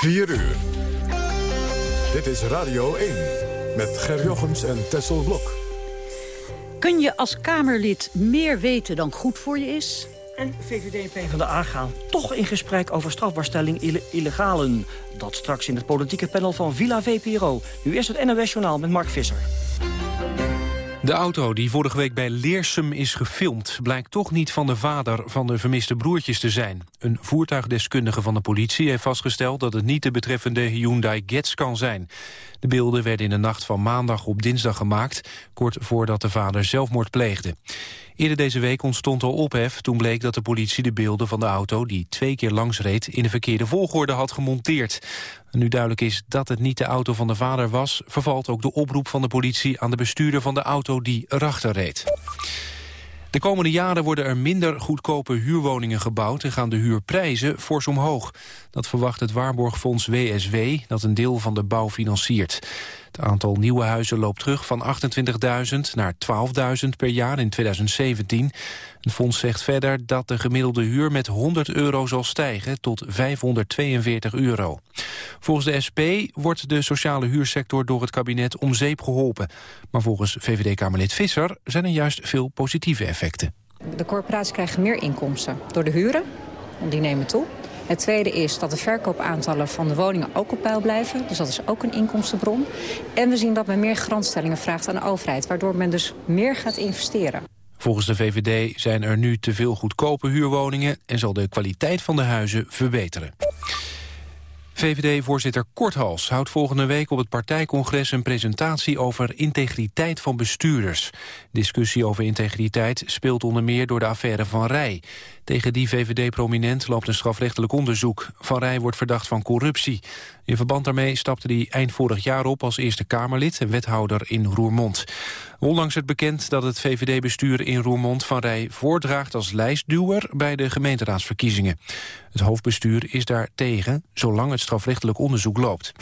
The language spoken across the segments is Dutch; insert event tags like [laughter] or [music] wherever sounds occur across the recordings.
4 uur. Dit is Radio 1 met Ger Jochems en Tessel Blok. Kun je als Kamerlid meer weten dan goed voor je is? En VVD en PvdA gaan toch in gesprek over strafbaarstelling ille illegalen. Dat straks in het politieke panel van Villa VPRO. Nu eerst het NOS Journaal met Mark Visser. De auto die vorige week bij Leersum is gefilmd... blijkt toch niet van de vader van de vermiste broertjes te zijn. Een voertuigdeskundige van de politie heeft vastgesteld... dat het niet de betreffende Hyundai Getz kan zijn. De beelden werden in de nacht van maandag op dinsdag gemaakt... kort voordat de vader zelfmoord pleegde. Eerder deze week ontstond al ophef toen bleek dat de politie de beelden van de auto... die twee keer langs reed in de verkeerde volgorde had gemonteerd. nu duidelijk is dat het niet de auto van de vader was... vervalt ook de oproep van de politie aan de bestuurder van de auto die erachter reed. De komende jaren worden er minder goedkope huurwoningen gebouwd... en gaan de huurprijzen fors omhoog. Dat verwacht het waarborgfonds WSW, dat een deel van de bouw financiert. Het aantal nieuwe huizen loopt terug van 28.000 naar 12.000 per jaar in 2017. Het fonds zegt verder dat de gemiddelde huur met 100 euro zal stijgen tot 542 euro. Volgens de SP wordt de sociale huursector door het kabinet om zeep geholpen. Maar volgens VVD-Kamerlid Visser zijn er juist veel positieve effecten. De corporaties krijgen meer inkomsten door de huren, want die nemen toe. Het tweede is dat de verkoopaantallen van de woningen ook op peil blijven. Dus dat is ook een inkomstenbron. En we zien dat men meer garantstellingen vraagt aan de overheid... waardoor men dus meer gaat investeren. Volgens de VVD zijn er nu te veel goedkope huurwoningen... en zal de kwaliteit van de huizen verbeteren. VVD-voorzitter Korthals houdt volgende week op het partijcongres een presentatie over integriteit van bestuurders. Discussie over integriteit speelt onder meer door de affaire Van Rij. Tegen die VVD-prominent loopt een strafrechtelijk onderzoek. Van Rij wordt verdacht van corruptie. In verband daarmee stapte hij eind vorig jaar op als Eerste Kamerlid en wethouder in Roermond. Onlangs werd bekend dat het VVD-bestuur in Roermond Van Rij voordraagt als lijstduwer bij de gemeenteraadsverkiezingen. Het hoofdbestuur is daar tegen, zolang het strafrechtelijk onderzoek loopt.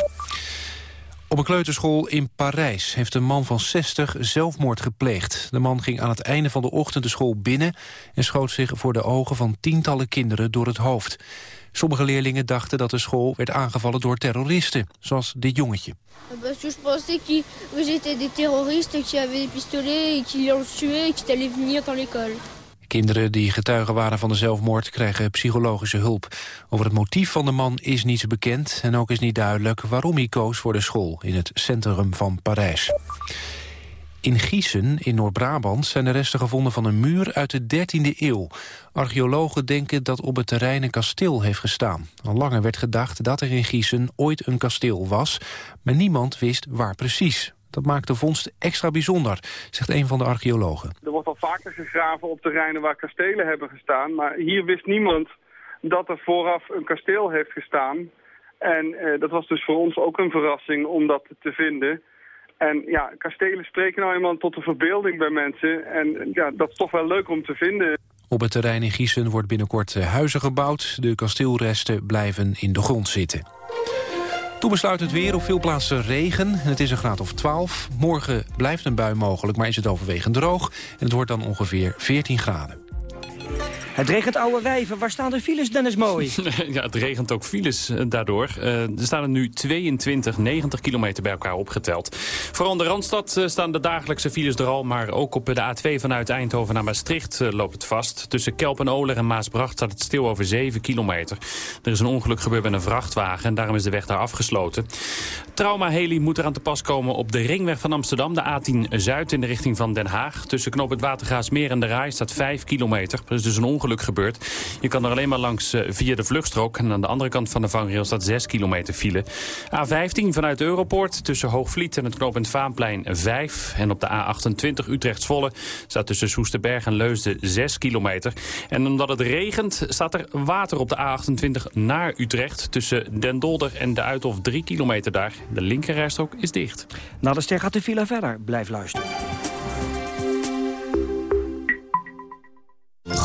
Op een kleuterschool in Parijs heeft een man van 60 zelfmoord gepleegd. De man ging aan het einde van de ochtend de school binnen... en schoot zich voor de ogen van tientallen kinderen door het hoofd. Sommige leerlingen dachten dat de school werd aangevallen door terroristen, zoals dit jongetje. Parce que je pensais que étaient des terroristes qui avaient des pistolets et qui l'ont tué et qui allaient venir dans l'école. Kinderen die getuigen waren van de zelfmoord krijgen psychologische hulp. Over het motief van de man is niets bekend... en ook is niet duidelijk waarom hij koos voor de school... in het centrum van Parijs. In Gießen, in Noord-Brabant, zijn de resten gevonden van een muur uit de 13e eeuw. Archeologen denken dat op het terrein een kasteel heeft gestaan. Al langer werd gedacht dat er in Gießen ooit een kasteel was... maar niemand wist waar precies. Dat maakt de vondst extra bijzonder, zegt een van de archeologen. Er wordt al vaker gegraven op terreinen waar kastelen hebben gestaan. Maar hier wist niemand dat er vooraf een kasteel heeft gestaan. En eh, dat was dus voor ons ook een verrassing om dat te vinden. En ja, kastelen spreken nou eenmaal tot de verbeelding bij mensen. En ja, dat is toch wel leuk om te vinden. Op het terrein in Gießen wordt binnenkort eh, huizen gebouwd. De kasteelresten blijven in de grond zitten. Toen besluit het weer op veel plaatsen regen. Het is een graad of 12. Morgen blijft een bui mogelijk, maar is het overwegend droog. En het wordt dan ongeveer 14 graden. Het regent oude wijven. Waar staan de files, Dennis Mooi? [laughs] ja, het regent ook files eh, daardoor. Uh, er staan er nu 22, 90 kilometer bij elkaar opgeteld. Vooral in de Randstad uh, staan de dagelijkse files er al... maar ook op de A2 vanuit Eindhoven naar Maastricht loopt het vast. Tussen Kelp en Maasbracht staat het stil over 7 kilometer. Er is een ongeluk gebeurd met een vrachtwagen... en daarom is de weg daar afgesloten. Trauma Heli moet eraan te pas komen op de ringweg van Amsterdam... de A10 Zuid in de richting van Den Haag. Tussen Knoop het Watergaasmeer en de Rai staat 5 kilometer. Is dus een ongeluk gebeurd. Je kan er alleen maar langs uh, via de vluchtstrook. En aan de andere kant van de vangrail staat 6 kilometer file. A15 vanuit Europoort tussen Hoogvliet en het knooppunt Vaanplein 5. En op de A28 Utrecht-Zwolle staat tussen Soesterberg en Leusden 6 kilometer. En omdat het regent staat er water op de A28 naar Utrecht. Tussen Den Dolder en de Uithof 3 kilometer daar. De linkerrijstrook is dicht. Na de ster gaat de file verder. Blijf luisteren.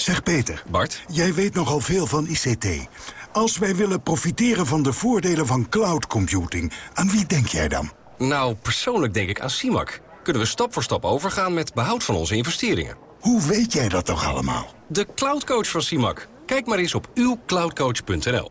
Zeg Peter. Bart. Jij weet nogal veel van ICT. Als wij willen profiteren van de voordelen van cloud computing, aan wie denk jij dan? Nou, persoonlijk denk ik aan CIMAC. Kunnen we stap voor stap overgaan met behoud van onze investeringen. Hoe weet jij dat toch allemaal? De cloudcoach van CIMAC. Kijk maar eens op uwcloudcoach.nl.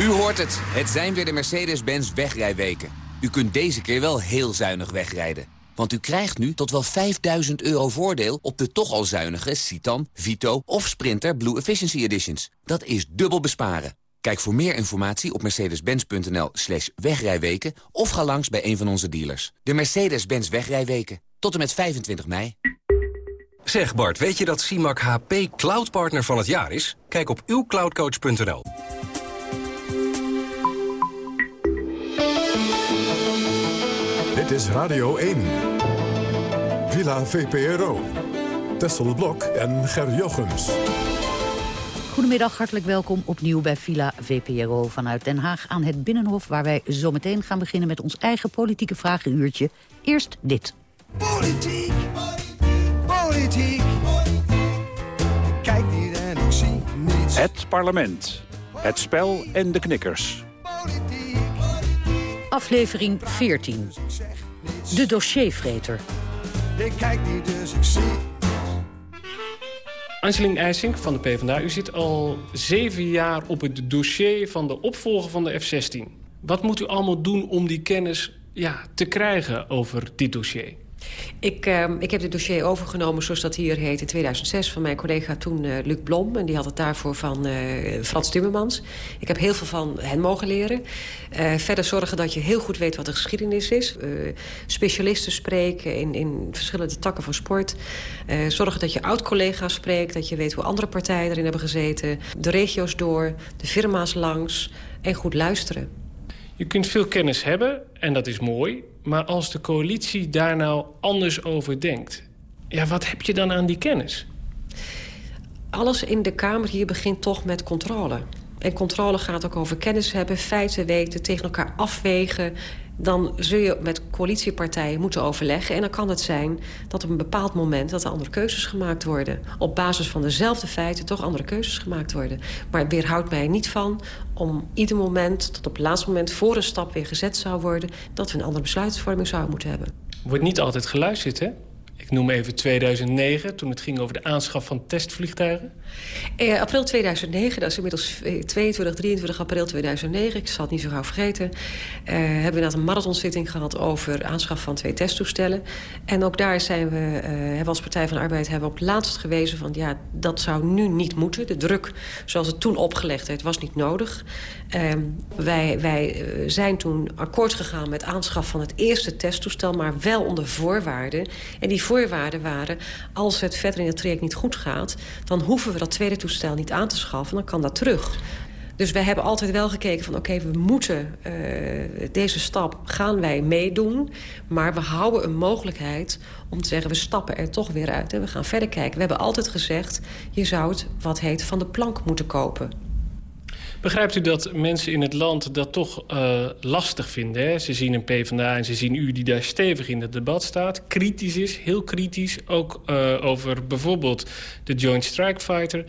U hoort het. Het zijn weer de Mercedes-Benz wegrijweken. U kunt deze keer wel heel zuinig wegrijden. Want u krijgt nu tot wel 5000 euro voordeel op de toch al zuinige Citan, Vito of Sprinter Blue Efficiency Editions. Dat is dubbel besparen. Kijk voor meer informatie op mercedes-benz.nl slash wegrijweken... of ga langs bij een van onze dealers. De Mercedes-Benz wegrijweken. Tot en met 25 mei. Zeg Bart, weet je dat CIMAC HP Cloud Partner van het jaar is? Kijk op uwcloudcoach.nl. Dit is Radio 1. Villa VPRO. Tessel Blok en Ger Jochems. Goedemiddag, hartelijk welkom opnieuw bij Villa VPRO vanuit Den Haag aan het Binnenhof... waar wij zometeen gaan beginnen met ons eigen politieke vragenuurtje. Eerst dit. Politiek, politiek. Kijk niet en ik zie niets. Het parlement, het spel en de knikkers. Aflevering 14. De dossiervreter. Ik kijk niet, dus ik zie Angeline IJsink van de PvdA, u zit al zeven jaar op het dossier van de opvolger van de F-16. Wat moet u allemaal doen om die kennis ja, te krijgen over dit dossier? Ik, uh, ik heb dit dossier overgenomen, zoals dat hier heet, in 2006... van mijn collega toen uh, Luc Blom. En die had het daarvoor van uh, Frans Timmermans. Ik heb heel veel van hen mogen leren. verder zorgen dat je heel goed weet wat de geschiedenis is. specialisten spreken in, in verschillende takken van sport. zorgen dat je oud-collega's spreekt. Dat je weet hoe andere partijen erin hebben gezeten. De regio's door, de firma's langs. En goed luisteren. Je kunt veel kennis hebben, en dat is mooi... maar als de coalitie daar nou anders over denkt... ja, wat heb je dan aan die kennis? Alles in de Kamer hier begint toch met controle. En controle gaat ook over kennis hebben, feiten weten, tegen elkaar afwegen dan zul je met coalitiepartijen moeten overleggen. En dan kan het zijn dat op een bepaald moment... dat er andere keuzes gemaakt worden. Op basis van dezelfde feiten toch andere keuzes gemaakt worden. Maar het weerhoudt mij niet van om ieder moment... tot op het laatste moment voor een stap weer gezet zou worden... dat we een andere besluitvorming zouden moeten hebben. Wordt niet altijd geluisterd, hè? Ik noem even 2009, toen het ging over de aanschaf van testvliegtuigen. Eh, april 2009, dat is inmiddels 22, 23 april 2009. Ik zal het niet zo gauw vergeten. Uh, hebben we een marathonzitting gehad over aanschaf van twee testtoestellen. En ook daar zijn we, uh, hebben we als Partij van Arbeid hebben op laatst gewezen van... ja, dat zou nu niet moeten. De druk zoals het toen opgelegd werd, was niet nodig. Ehm, wij, wij zijn toen akkoord gegaan met aanschaf van het eerste testtoestel... maar wel onder voorwaarden. En die voorwaarden waren... als het verder in het traject niet goed gaat... dan hoeven we dat tweede toestel niet aan te schaffen. Dan kan dat terug. Dus wij hebben altijd wel gekeken van... oké, we moeten uh, deze stap gaan wij meedoen... maar we houden een mogelijkheid om te zeggen... we stappen er toch weer uit en we gaan verder kijken. We hebben altijd gezegd... je zou het wat heet van de plank moeten kopen. Begrijpt u dat mensen in het land dat toch uh, lastig vinden? Hè? Ze zien een PvdA en ze zien u die daar stevig in het debat staat. Kritisch is, heel kritisch. Ook uh, over bijvoorbeeld de Joint Strike Fighter.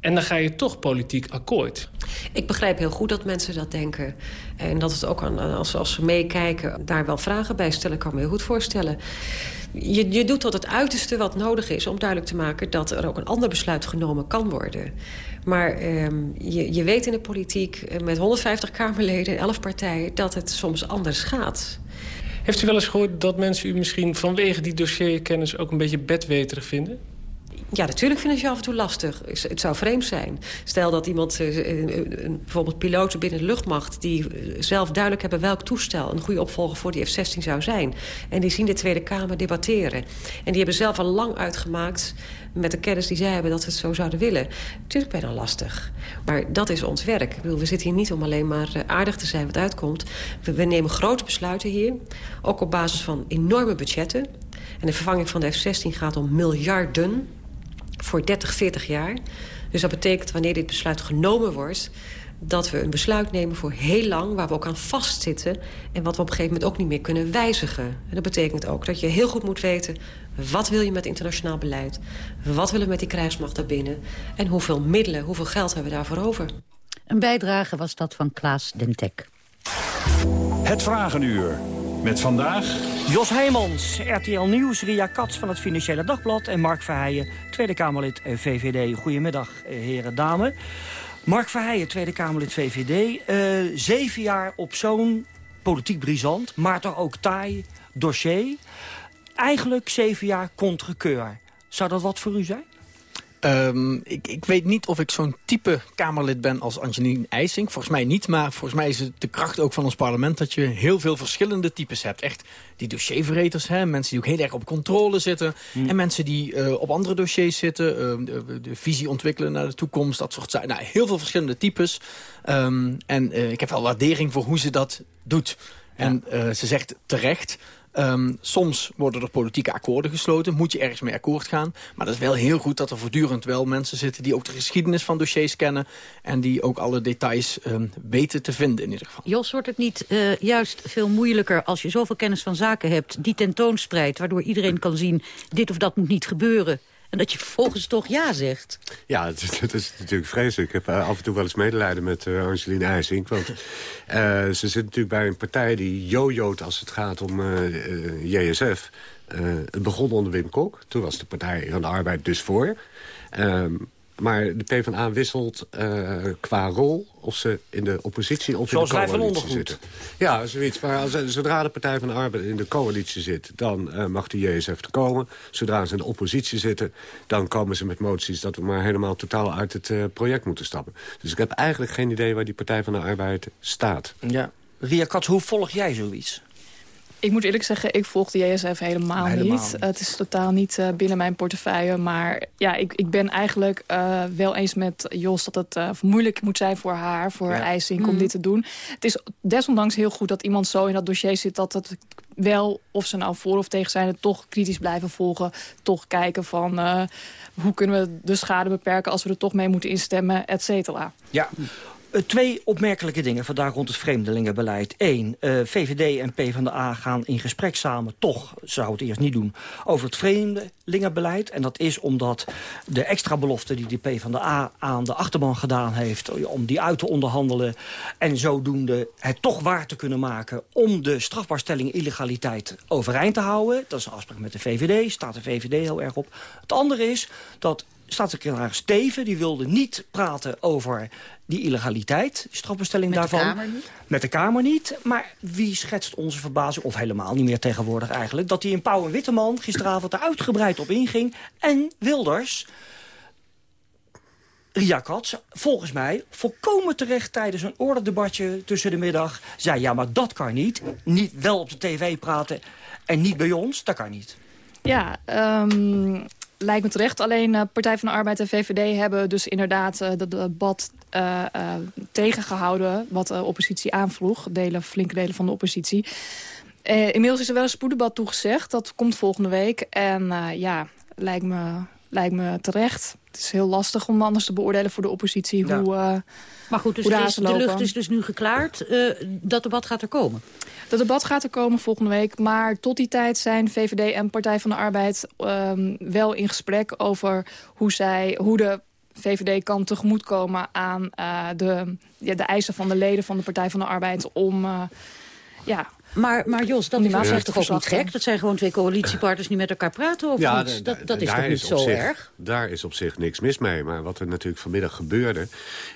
En dan ga je toch politiek akkoord. Ik begrijp heel goed dat mensen dat denken. En dat het ook aan, als, als ze meekijken daar wel vragen bij stellen... kan ik me heel goed voorstellen. Je, je doet tot het uiterste wat nodig is om duidelijk te maken... dat er ook een ander besluit genomen kan worden. Maar um, je, je weet in de politiek eh, met 150 Kamerleden, 11 partijen... dat het soms anders gaat. Heeft u wel eens gehoord dat mensen u misschien vanwege die dossierkennis... ook een beetje bedweterig vinden? Ja, natuurlijk vinden ze je af en toe lastig. Het zou vreemd zijn. Stel dat iemand, bijvoorbeeld piloten binnen de luchtmacht... die zelf duidelijk hebben welk toestel een goede opvolger voor die F-16 zou zijn. En die zien de Tweede Kamer debatteren. En die hebben zelf al lang uitgemaakt met de kennis die zij hebben dat we het zo zouden willen. Natuurlijk ben je dan lastig. Maar dat is ons werk. Ik bedoel, we zitten hier niet om alleen maar eh, aardig te zijn wat uitkomt. We nemen grote besluiten hier. Ook op basis van enorme budgetten. En de vervanging van de F-16 gaat om miljarden voor 30, 40 jaar. Dus dat betekent wanneer dit besluit genomen wordt dat we een besluit nemen voor heel lang... waar we ook aan vastzitten en wat we op een gegeven moment ook niet meer kunnen wijzigen. En dat betekent ook dat je heel goed moet weten... wat wil je met internationaal beleid? Wat willen we met die krijgsmacht daarbinnen? En hoeveel middelen, hoeveel geld hebben we daarvoor over? Een bijdrage was dat van Klaas Dentek. Het Vragenuur. Met vandaag... Jos Heijmans, RTL Nieuws, Ria Katz van het Financiële Dagblad... en Mark Verheijen, Tweede Kamerlid eh, VVD. Goedemiddag, eh, heren, dames. Mark Verheijen, Tweede Kamerlid VVD. Uh, zeven jaar op zo'n politiek brisant, maar toch ook taai dossier. Eigenlijk zeven jaar contre Zou dat wat voor u zijn? Um, ik, ik, weet niet of ik zo'n type Kamerlid ben als Angelien IJsing. Volgens mij niet, maar volgens mij is het de kracht ook van ons parlement... dat je heel veel verschillende types hebt. Echt die dossierverreters, hè? mensen die ook heel erg op controle zitten... Hmm. en mensen die uh, op andere dossiers zitten, uh, de, de, visie ontwikkelen naar de toekomst... dat soort zaken. Nou, heel veel verschillende types. Um, en uh, ik heb wel waardering voor hoe ze dat doet. Ja. En ze zegt terecht... Um, soms worden er politieke akkoorden gesloten. Moet je ergens mee akkoord gaan. Maar dat is wel heel goed dat er voortdurend wel mensen zitten... die ook de geschiedenis van dossiers kennen... en die ook alle details um, weten te vinden in ieder geval. Jos, wordt het niet uh, juist veel moeilijker als je zoveel kennis van zaken hebt... die tentoonspreidt, waardoor iedereen kan zien... dit of dat moet niet gebeuren... En dat je vervolgens toch ja zegt. Ja, dat, is natuurlijk vreselijk. Ik heb eh, af en toe wel eens medelijden met uh, Angeline IJsink. Want uh, ze zit natuurlijk bij een partij die jojoot als het gaat om JSF. het begon onder Wim Kok. Toen was de Partij van de Arbeid dus voor. Um, maar de PvdA wisselt uh, qua rol of ze in de oppositie of Zoals in de coalitie zitten. Ja, zoiets. Maar als, zodra de Partij van de Arbeid in de coalitie zit... dan uh, mag de JSF er komen. Zodra ze in de oppositie zitten... dan komen ze met moties dat we maar helemaal totaal uit het uh, project moeten stappen. Dus ik heb eigenlijk geen idee waar die Partij van de Arbeid staat. Ja. Ria Katz, hoe volg jij zoiets? Ik moet eerlijk zeggen, ik volg de JSF helemaal, niet. het is totaal niet uh, binnen mijn portefeuille. Maar ja, ik, ik ben eigenlijk uh, wel eens met Jos dat het uh, moeilijk moet zijn voor haar, voor ja. IJsink, om mm. dit te doen. Het is desondanks heel goed dat iemand zo in dat dossier zit... dat het wel, of ze nou voor of tegen zijn, het toch kritisch blijven volgen. Toch kijken van hoe kunnen we de schade beperken als we er toch mee moeten instemmen, et cetera. Ja, twee opmerkelijke dingen vandaag rond het vreemdelingenbeleid. Eén, uh, VVD en PvdA gaan in gesprek samen, toch, zou het eerst niet doen... over het vreemdelingenbeleid. En dat is omdat de extra belofte die de PvdA aan de achterban gedaan heeft... om die uit te onderhandelen en zodoende het toch waar te kunnen maken... om de strafbaarstelling illegaliteit overeind te houden. Dat is een afspraak met de VVD, staat de VVD heel erg op. Het andere is dat staatssecretaris Steven die wilde niet praten over die illegaliteit, die strafbestelling Met daarvan. Met de Kamer niet? Met de Kamer niet. Maar wie schetst onze verbazing, of helemaal niet meer tegenwoordig eigenlijk... dat hij in Pauw en Witteman gisteravond er uitgebreid op inging. En Wilders... Ria Katz, volgens mij, volkomen terecht tijdens een ordedebatje tussen de middag... zei, ja, maar dat kan niet. Niet wel op de tv praten en niet bij ons, dat kan niet. Ja, um, lijkt me terecht. Alleen uh, Partij van de Arbeid en VVD hebben dus inderdaad uh, dat debat uh, tegengehouden... wat de oppositie aanvroeg, delen, flinke delen van de oppositie. inmiddels is er wel een spoeddebat toegezegd. Dat komt volgende week. En ja, lijkt me, lijkt me terecht. Het is heel lastig om anders te beoordelen voor de oppositie... Ja. hoe maar goed, dus de, is, de lucht is dus nu geklaard. Uh, dat debat gaat er komen? Dat debat gaat er komen volgende week. Maar tot die tijd zijn VVD en Partij van de Arbeid um, wel in gesprek over hoe, zij, hoe de VVD kan tegemoetkomen aan uh, de, ja, de eisen van de leden van de Partij van de Arbeid om... Uh, ja, Maar, maar Jos, dat is zich toch ook niet gek? Dat zijn gewoon twee coalitiepartners die met elkaar praten over Ja, iets. da- Dat, dat is toch niet zo zich- erg? Daar is op zich niks mis mee. Maar wat er natuurlijk vanmiddag gebeurde...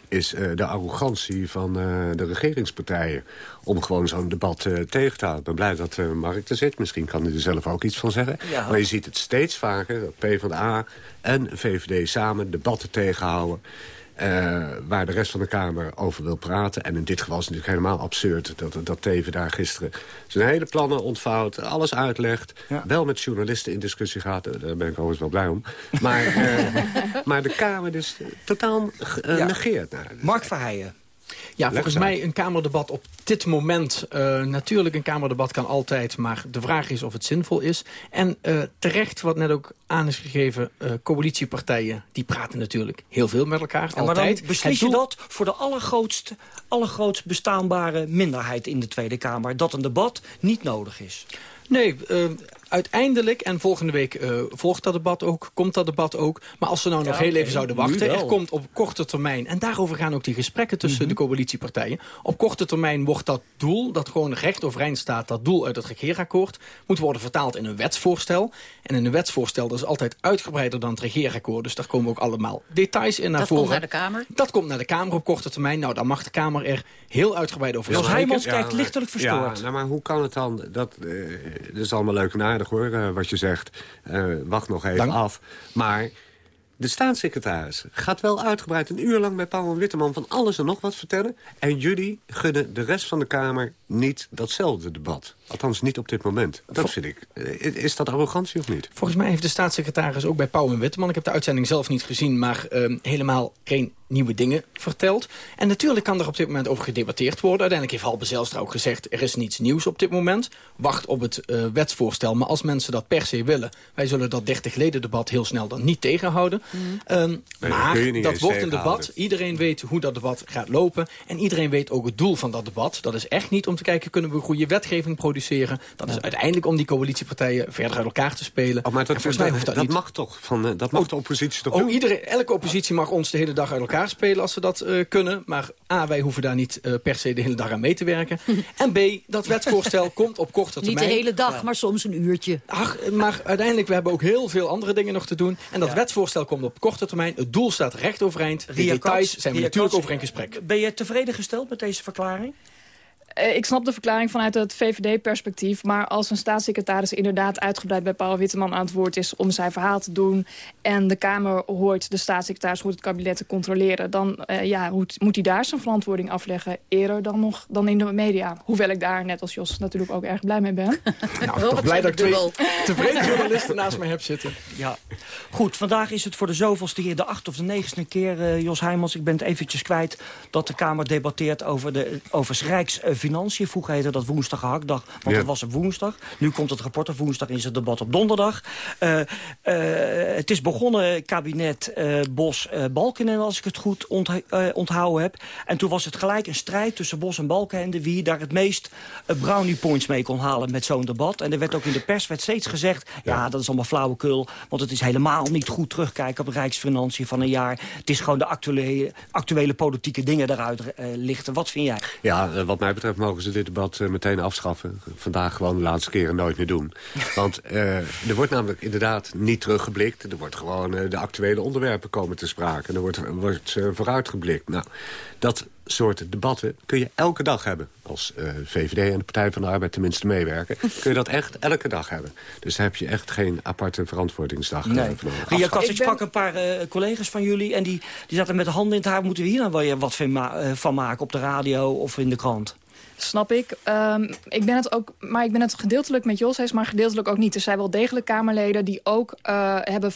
is eh, de arrogantie van eh, de regeringspartijen... om gewoon zo'n debat eh, tegen te houden. Ik ben blij dat eh, Mark er zit. Misschien kan hij er zelf ook iets van zeggen. Ja. Maar je ziet het steeds vaker dat PvdA en VVD samen debatten tegenhouden... eh, waar de rest van de Kamer over wil praten. En in dit geval is het natuurlijk helemaal absurd... dat, dat Teven daar gisteren zijn hele plannen ontvouwt... alles uitlegt, wel met journalisten in discussie gaat. Eh, Daar ben ik overigens wel blij om. Maar, eh, [laughs] maar de Kamer dus totaal Ja. negeert. Nou, Mark Verheijen. Ja, volgens mij een Kamerdebat op dit moment... eh, natuurlijk, een Kamerdebat kan altijd, maar de vraag is of het zinvol is. En eh, terecht, wat net ook aan is gegeven... eh, coalitiepartijen, die praten natuurlijk heel veel met elkaar, Ja, maar altijd. dan beslis je doel- dat voor de allergrootst, allergrootst bestaanbare minderheid in de Tweede Kamer. Dat een debat niet nodig is. Nee, uiteindelijk, en volgende week eh, volgt dat debat ook, komt dat debat ook. Maar als ze nou nog heel even zouden wachten, er komt op korte termijn... en daarover gaan ook die gesprekken tussen de coalitiepartijen... op korte termijn wordt dat doel, dat gewoon recht overeind staat... dat doel uit het regeerakkoord, moet worden vertaald in een wetsvoorstel. En in een wetsvoorstel, dat is altijd uitgebreider dan het regeerakkoord... dus daar komen ook allemaal details in naar Dat voren. komt naar de Kamer. Dat komt naar de Kamer op korte termijn. Nou, dan mag de Kamer er heel uitgebreid over Jos spreken. Heijmans kijkt lichtelijk verstoord. Ja, nou, maar hoe kan het dan? Dat, eh, dat is allemaal leuk en aardig hoor, eh, wat je zegt. Eh, wacht nog even Dank. af. Maar de staatssecretaris gaat wel uitgebreid een uur lang bij Paul en Witteman... van alles en nog wat vertellen. En jullie gunnen de rest van de Kamer niet datzelfde debat. Althans, niet op dit moment. Dat vind ik. eh, Is dat arrogantie of niet? Volgens mij heeft de staatssecretaris ook bij Pauw en Witteman... ik heb de uitzending zelf niet gezien, maar ehm, helemaal geen nieuwe dingen verteld. En natuurlijk kan er op dit moment over gedebatteerd worden. Uiteindelijk heeft Halbe Zijlstra ook gezegd... er is niets nieuws op dit moment. Wacht op het eh, wetsvoorstel. Maar als mensen dat per se willen... wij zullen dat 30 leden debat heel snel dan niet tegenhouden. Ehm, dat maar niet dat wordt een debat. Iedereen weet hoe dat debat gaat lopen. En iedereen weet ook het doel van dat debat. Dat is echt niet om te kijken... kunnen we goede wetgeving produceren. Dat is uiteindelijk om die coalitiepartijen verder uit elkaar te spelen. Oh, maar dat, volgens mij dat, hoeft dat dat niet. mag toch? Van, dat mag de oppositie toch Oh, doen? iedereen, elke oppositie mag ons de hele dag uit elkaar spelen als ze dat eh, kunnen. Maar A, wij hoeven daar niet eh, per se de hele dag aan mee te werken. [laughs] en B, dat wetsvoorstel komt op korte Niet termijn. de hele dag, maar soms een uurtje. Ach, maar uiteindelijk, we hebben ook heel veel andere dingen nog te doen. En dat wetsvoorstel komt op korte termijn. Het doel staat recht overeind. De details zijn we natuurlijk over in gesprek. Ben je tevreden gesteld met deze verklaring? Eh, Ik snap de verklaring vanuit het VVD-perspectief. Maar als een staatssecretaris inderdaad uitgebreid bij Paul Witteman aan het woord is... om zijn verhaal te doen en de Kamer hoort, de staatssecretaris hoort het kabinet te controleren... dan eh, ja, moet, moet hij daar zijn verantwoording afleggen eerder dan, nog, dan in de media. Hoewel ik daar, net als Jos, natuurlijk ook erg blij mee ben. [laughs] Nou, toch blij dat ik twee [laughs] tevreden [laughs] journalisten naast mij heb zitten. Ja. Goed, vandaag is het voor de zoveelste keer, de acht of de negende keer, eh, Jos Heijmans. Ik ben het eventjes kwijt dat de Kamer debatteert over, de, over Rijksfinanciën. Vroeger heette dat woensdag gehaktdag, want Ja. het was op woensdag. Nu komt het rapport op woensdag, is het debat op donderdag. Eh, eh, het is begonnen, kabinet eh, Bos-Balkenende, als ik het goed ont- onthouden heb. En toen was het gelijk een strijd tussen Bos en Balkenende... wie daar het meest brownie points mee kon halen met zo'n debat. En er werd ook in de pers werd steeds gezegd... ja, dat is allemaal flauwekul, want het is helemaal niet goed terugkijken... op de Rijksfinanciën van een jaar. Het is gewoon de actuele, actuele politieke dingen daaruit eh, lichten. Wat vind jij? Ja, wat mij betreft mogen ze dit debat eh, meteen afschaffen. Vandaag gewoon de laatste keer en nooit meer doen. [laughs] Want eh, er wordt namelijk inderdaad niet teruggeblikt. Er wordt gewoon eh, de actuele onderwerpen komen te sprake. Er wordt, wordt eh, vooruitgeblikt. Nou, dat soort debatten kun je elke dag hebben. Als eh, VVD en de Partij van de Arbeid tenminste meewerken... [laughs] kun je dat echt elke dag hebben. Dus daar heb je echt geen aparte verantwoordingsdag eh, Nee. Ria ik ben- sprak een paar eh, collega's van jullie... en die, die zaten met de handen in het haar. Moeten we hier nou wel wat van, ma- eh, van maken op de radio of in de krant? Snap ik. Ehm, ik ben het ook, maar ik ben het gedeeltelijk met Jos maar gedeeltelijk ook niet. Er zijn wel degelijk Kamerleden die ook eh, hebben,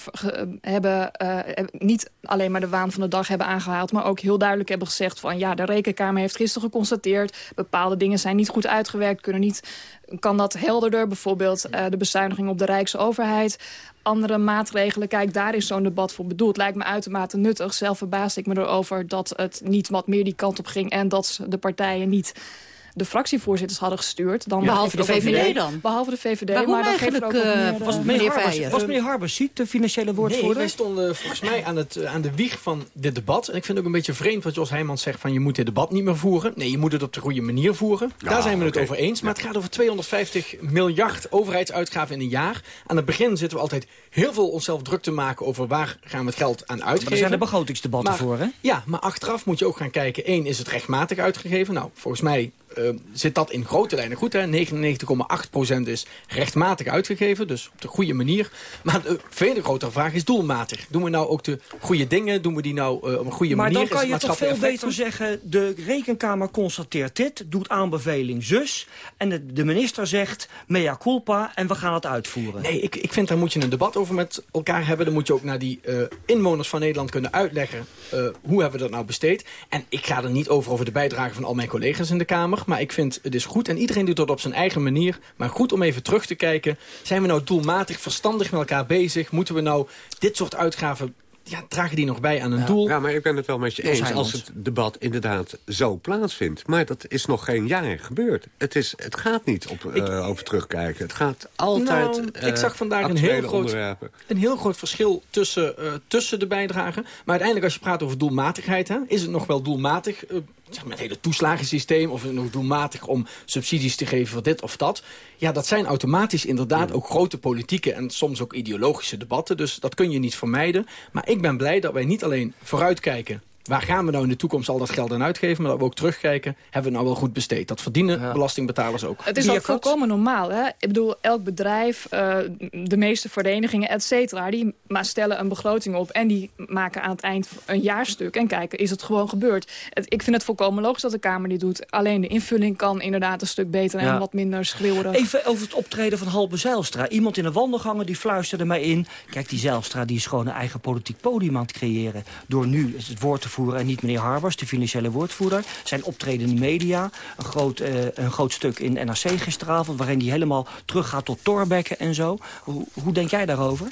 hebben eh, niet alleen maar de waan van de dag hebben aangehaald, maar ook heel duidelijk hebben gezegd van ja, de Rekenkamer heeft gisteren geconstateerd, bepaalde dingen zijn niet goed uitgewerkt, kunnen niet, kan dat helderder, bijvoorbeeld eh, de bezuiniging op de Rijksoverheid. Andere maatregelen, kijk, daar is zo'n debat voor bedoeld. Lijkt me uitermate nuttig. Zelf verbaasde ik me erover dat het niet wat meer die kant op ging... en dat de partijen niet de fractievoorzitters hadden gestuurd... Dan behalve de VVD dan? Behalve de VVD, maar dan eigenlijk, geeft ook uh, meer, was, meneer Harbers, was meneer Harbers ziek, de financiële woordvoerder? Nee, wij stonden volgens mij aan, het, aan de wieg van dit debat. En ik vind het ook een beetje vreemd wat Jos Heijmans zegt... van je moet dit debat niet meer voeren. Nee, je moet het op de goede manier voeren. Ja, Daar zijn we okay. het over eens. Maar het gaat over 250 miljard overheidsuitgaven in een jaar. Aan het begin zitten we altijd heel veel onszelf druk te maken... over waar gaan we het geld aan uitgeven. Maar er zijn er begrotingsdebatten maar, voor, hè? Ja, maar achteraf moet je ook gaan kijken... één, is het rechtmatig uitgegeven? Nou, volgens mij uh, zit dat in grote lijnen goed. 99,8% is rechtmatig uitgegeven, dus op de goede manier. Maar de vele grotere vraag is doelmatig. Doen we nou ook de goede dingen? Doen we die nou uh, op een goede maar manier? Maar dan kan je toch veel beter zeggen... de rekenkamer constateert dit, doet aanbeveling zus... en de, de, minister zegt mea culpa en we gaan het uitvoeren. Nee, ik, ik vind daar moet je een debat over met elkaar hebben. Dan moet je ook naar die uh, inwoners van Nederland kunnen uitleggen... hoe hebben we dat nou besteed. En ik ga er niet over over de bijdrage van al mijn collega's in de Kamer... Maar ik vind het is goed, en iedereen doet dat op zijn eigen manier... maar goed om even terug te kijken. Zijn we nou doelmatig, verstandig met elkaar bezig? Moeten we nou dit soort uitgaven ja, dragen die nog bij aan een ja, doel? Ja, maar ik ben het wel met je eens als het debat inderdaad zo plaatsvindt. Maar dat is nog geen jaar gebeurd. Het, is, het gaat niet op, ik, uh, over terugkijken. Het gaat altijd nou, uh, Ik zag vandaag een heel, groot, een heel groot verschil tussen, uh, tussen de bijdragen. Maar uiteindelijk als je praat over doelmatigheid... Hè, is het nog wel doelmatig zeg maar, het hele toeslagensysteem... of nog doelmatig om subsidies te geven voor dit of dat. Ja, dat zijn automatisch inderdaad ook grote politieke... en soms ook ideologische debatten, dus dat kun je niet vermijden. Maar ik ben blij dat wij niet alleen vooruitkijken waar gaan we nou in de toekomst al dat geld aan uitgeven... maar dat we ook terugkijken, hebben we het nou wel goed besteed. Dat verdienen ja. belastingbetalers ook. Het is ook volkomen normaal. Hè? Ik bedoel, elk bedrijf, uh, de meeste verenigingen, et cetera... die maar stellen een begroting op en die maken aan het eind een jaarstuk... en kijken, is het gewoon gebeurd? Het, ik vind het volkomen logisch dat de Kamer die doet. Alleen de invulling kan inderdaad een stuk beter en wat minder schreeuwerig. Even over het optreden van Halbe Zijlstra. Iemand in een wandelgangen die fluisterde mij in... kijk, die Zijlstra die is gewoon een eigen politiek podium aan het creëren... door nu het woord te en niet meneer Harbers, de financiële woordvoerder. Zijn optreden in de media, een groot, uh, een groot stuk in NRC gisteravond... waarin hij helemaal teruggaat tot Torbekken en zo. Hoe, hoe denk jij daarover?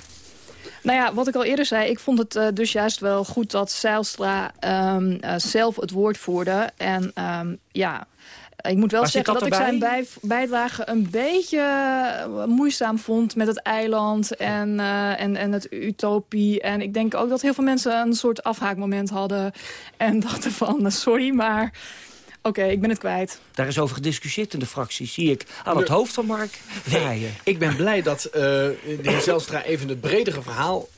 Nou ja, wat ik al eerder zei, ik vond het uh, dus juist wel goed dat Zijlstra um, uh, zelf het woord voerde. En um, ja, ik moet wel zeggen dat, dat ik zijn bij, bijdrage een beetje moeizaam vond met het eiland en, uh, en, en het utopie. En ik denk ook dat heel veel mensen een soort afhaakmoment hadden en [laughs] dachten van sorry, maar... Oké, okay, ik ben het kwijt. Daar is over gediscussieerd in de fractie, zie ik. Aan het hoofd van Mark nee, Ik ben blij dat uh, de heer Zelstra even het bredere verhaal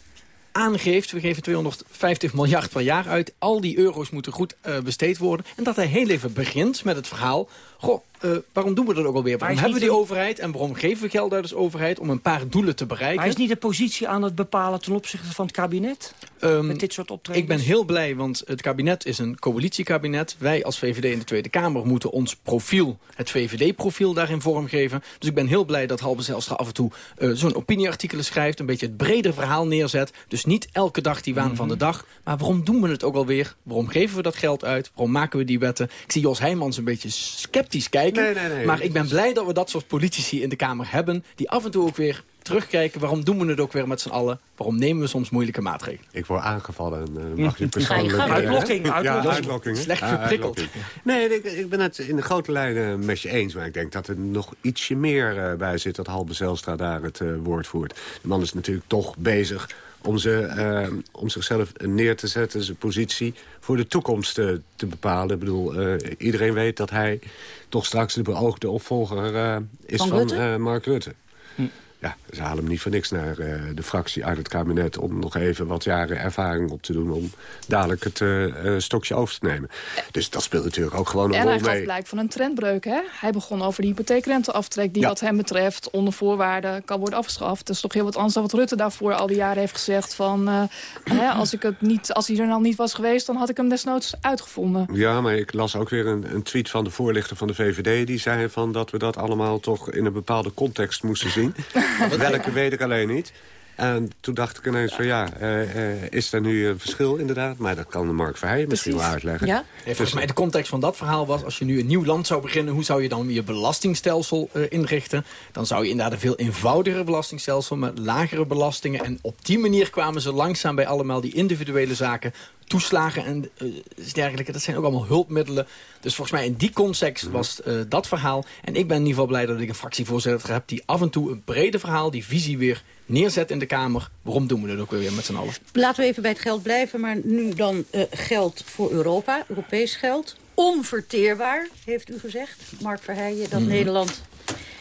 aangeeft... we geven 250 miljard per jaar uit. Al die euro's moeten goed uh, besteed worden. En dat hij heel even begint met het verhaal... Goh, uh, waarom doen we dat ook alweer? Waarom hebben we die overheid en waarom geven we geld uit als overheid... om een paar doelen te bereiken? Hij is niet de positie aan het bepalen ten opzichte van het kabinet? Um, met dit soort optredens? Ik ben heel blij, want het kabinet is een coalitiekabinet. Wij als VVD in de Tweede Kamer moeten ons profiel, het VVD-profiel, daarin vormgeven. Dus ik ben heel blij dat Halbe Zijlstra af en toe uh, zo'n opinieartikelen schrijft... een beetje het breder verhaal neerzet. Dus niet elke dag die waan mm -hmm. van de dag. Maar waarom doen we het ook alweer? Waarom geven we dat geld uit? Waarom maken we die wetten? Ik zie Jos Heijmans een beetje sceptisch kijken. Nee, nee, nee. Maar ik ben blij dat we dat soort politici in de Kamer hebben... die af en toe ook weer terugkijken. Waarom doen we het ook weer met z'n allen? Waarom nemen we soms moeilijke maatregelen? Ik word aangevallen en uh, mag je persoonlijk... Uitlokking, ja, uitlokking. Slecht geprikkeld. Nee, ik, ik, ben het in de grote lijnen met je eens. Maar ik denk dat er nog ietsje meer uh, bij zit... dat Halbe Zelstra daar het uh, woord voert. De man is natuurlijk toch bezig om, ze, uh, om zichzelf neer te zetten, zijn positie voor de toekomst uh, te bepalen. Ik bedoel, uh, iedereen weet dat hij toch straks de beoogde opvolger is van, van Rutte? Mark Rutte. Hm. Ja, ze halen hem niet voor niks naar uh, de fractie uit het kabinet... om nog even wat jaren ervaring op te doen... om dadelijk het uh, uh, stokje over te nemen. Dus dat speelt natuurlijk ook gewoon een en rol mee. En hij gaf blijk van een trendbreuk. Hè? Hij begon over de hypotheekrenteaftrek... die Ja. wat hem betreft onder voorwaarden kan worden afgeschaft. Dat is toch heel wat anders dan wat Rutte daarvoor al die jaren heeft gezegd... van eh, hè, als, ik het niet, als hij er nou niet was geweest... dan had ik hem desnoods uitgevonden. Ja, maar ik las ook weer een, een tweet van de voorlichter van de VVD... die zei van dat we dat allemaal toch in een bepaalde context moesten zien. [laughs] Welke weet ik alleen niet. En toen dacht ik ineens van ja, uh, uh, is er nu een verschil inderdaad? Maar dat kan Mark Verheijen misschien wel uitleggen. Ja? Volgens mij de context van dat verhaal was... als je nu een nieuw land zou beginnen... hoe zou je dan je belastingstelsel uh, inrichten? Dan zou je inderdaad een veel eenvoudigere belastingstelsel... met lagere belastingen. En op die manier kwamen ze langzaam bij allemaal die individuele zaken... toeslagen en uh, dergelijke. Dat zijn ook allemaal hulpmiddelen. Dus volgens mij in die context was uh, dat verhaal. En ik ben in ieder geval blij dat ik een fractievoorzitter heb... die af en toe een brede verhaal, die visie weer neerzet in de Kamer. Waarom doen we dat ook weer met z'n allen? Laten we even bij het geld blijven, maar nu dan uh, geld voor Europa, Europees geld. Onverteerbaar, heeft u gezegd, Mark Verheijen, dat mm. Nederland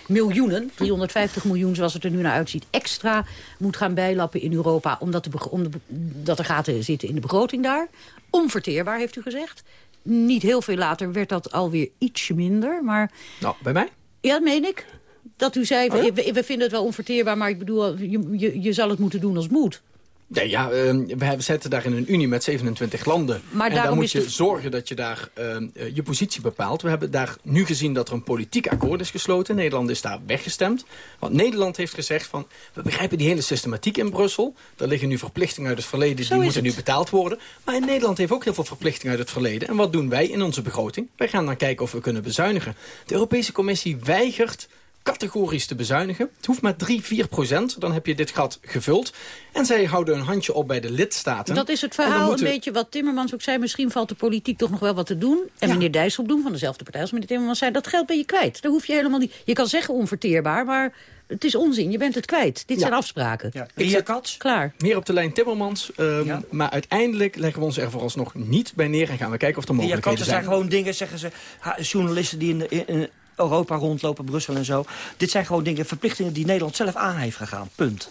miljoenen, 350 miljoen zoals het er nu naar uitziet... extra moet gaan bijlappen in Europa... omdat, de, om de, dat er gaten zitten in de begroting daar. Onverteerbaar, heeft u gezegd. Niet heel veel later werd dat alweer ietsje minder, maar... Nou, bij mij? Ja, dat meen ik. Dat u zei, oh we, we, vinden het wel onverteerbaar... maar ik bedoel, je, je, je zal het moeten doen als moet. Nee, ja, uh, we zetten daar in een unie met 27 landen. Maar en daar moet je zorgen dat je daar uh, je positie bepaalt. We hebben daar nu gezien dat er een politiek akkoord is gesloten. Nederland is daar weggestemd. Want Nederland heeft gezegd van... we begrijpen die hele systematiek in Brussel. Er liggen nu verplichtingen uit het verleden, Zo die moeten nu betaald worden. Maar in Nederland heeft ook heel veel verplichtingen uit het verleden. En wat doen wij in onze begroting? Wij gaan dan kijken of we kunnen bezuinigen. De Europese Commissie weigert categorisch te bezuinigen. Het hoeft maar 3, 4 procent. Dan heb je dit gat gevuld. En zij houden een handje op bij de lidstaten. Dat is het verhaal moeten... een beetje wat Timmermans ook zei. Misschien valt de politiek toch nog wel wat te doen. En ja. meneer Dijsselbloem van dezelfde partij als meneer Timmermans zei... dat geld ben je kwijt. Daar hoef je helemaal niet... Je kan zeggen onverteerbaar, maar het is onzin. Je bent het kwijt. Dit zijn afspraken. Ja. Ik Kats? Klaar. Meer op de lijn Timmermans. Um, ja. Maar uiteindelijk leggen we ons er vooralsnog niet bij neer... en gaan we kijken of er mogelijkheden zijn. zijn gewoon dingen, zeggen ze... journalisten die in, de, in, Europa rondlopen, Brussel en zo. Dit zijn gewoon dingen, verplichtingen die Nederland zelf aan heeft gegaan. Punt.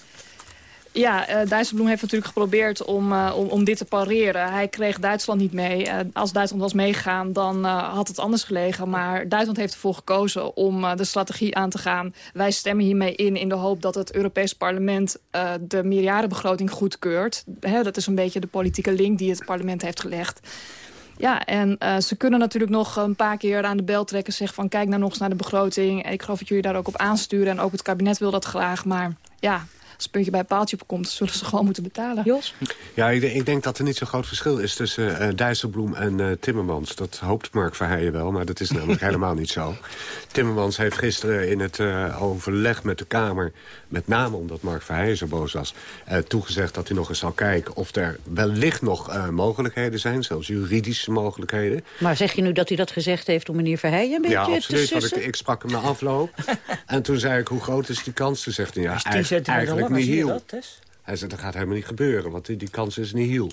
Ja, uh, Dijsselbloem heeft natuurlijk geprobeerd om, uh, om, om dit te pareren. Hij kreeg Duitsland niet mee. Uh, als Duitsland was meegegaan, dan had het anders gelegen. Maar Duitsland heeft ervoor gekozen om de strategie aan te gaan. Wij stemmen hiermee in in de hoop dat het Europees parlement de meerjarenbegroting goedkeurt. Hè, dat is een beetje de politieke link die het parlement heeft gelegd. Ja, en uh, ze kunnen natuurlijk nog een paar keer aan de bel trekken... zeggen van kijk nou nog eens naar de begroting. Ik geloof dat jullie daar ook op aansturen. En ook het kabinet wil dat graag. Maar ja, als het puntje bij een paaltje komt... zullen ze gewoon moeten betalen. Jos? Ja, ik, ik denk dat er niet zo'n groot verschil is tussen uh, Dijsselbloem en uh, Timmermans. Dat hoopt Mark Verheijen wel, maar dat is namelijk [laughs] helemaal niet zo. Timmermans heeft gisteren in het uh, overleg met de Kamer... met name omdat Mark Verheijen zo boos was... toegezegd dat hij nog eens zal kijken of er wellicht nog mogelijkheden zijn. Zelfs juridische mogelijkheden. Maar zeg je nu dat hij dat gezegd heeft om meneer Verheijen een beetje ja, absoluut, te ik, ik sprak hem na afloop. [laughs] en toen zei ik, hoe groot is die kans? Toen zegt hij, ja, eigenlijk, eigenlijk niet heel. Dat, Hij zei, dat gaat helemaal niet gebeuren, want die, die kans is niet heel.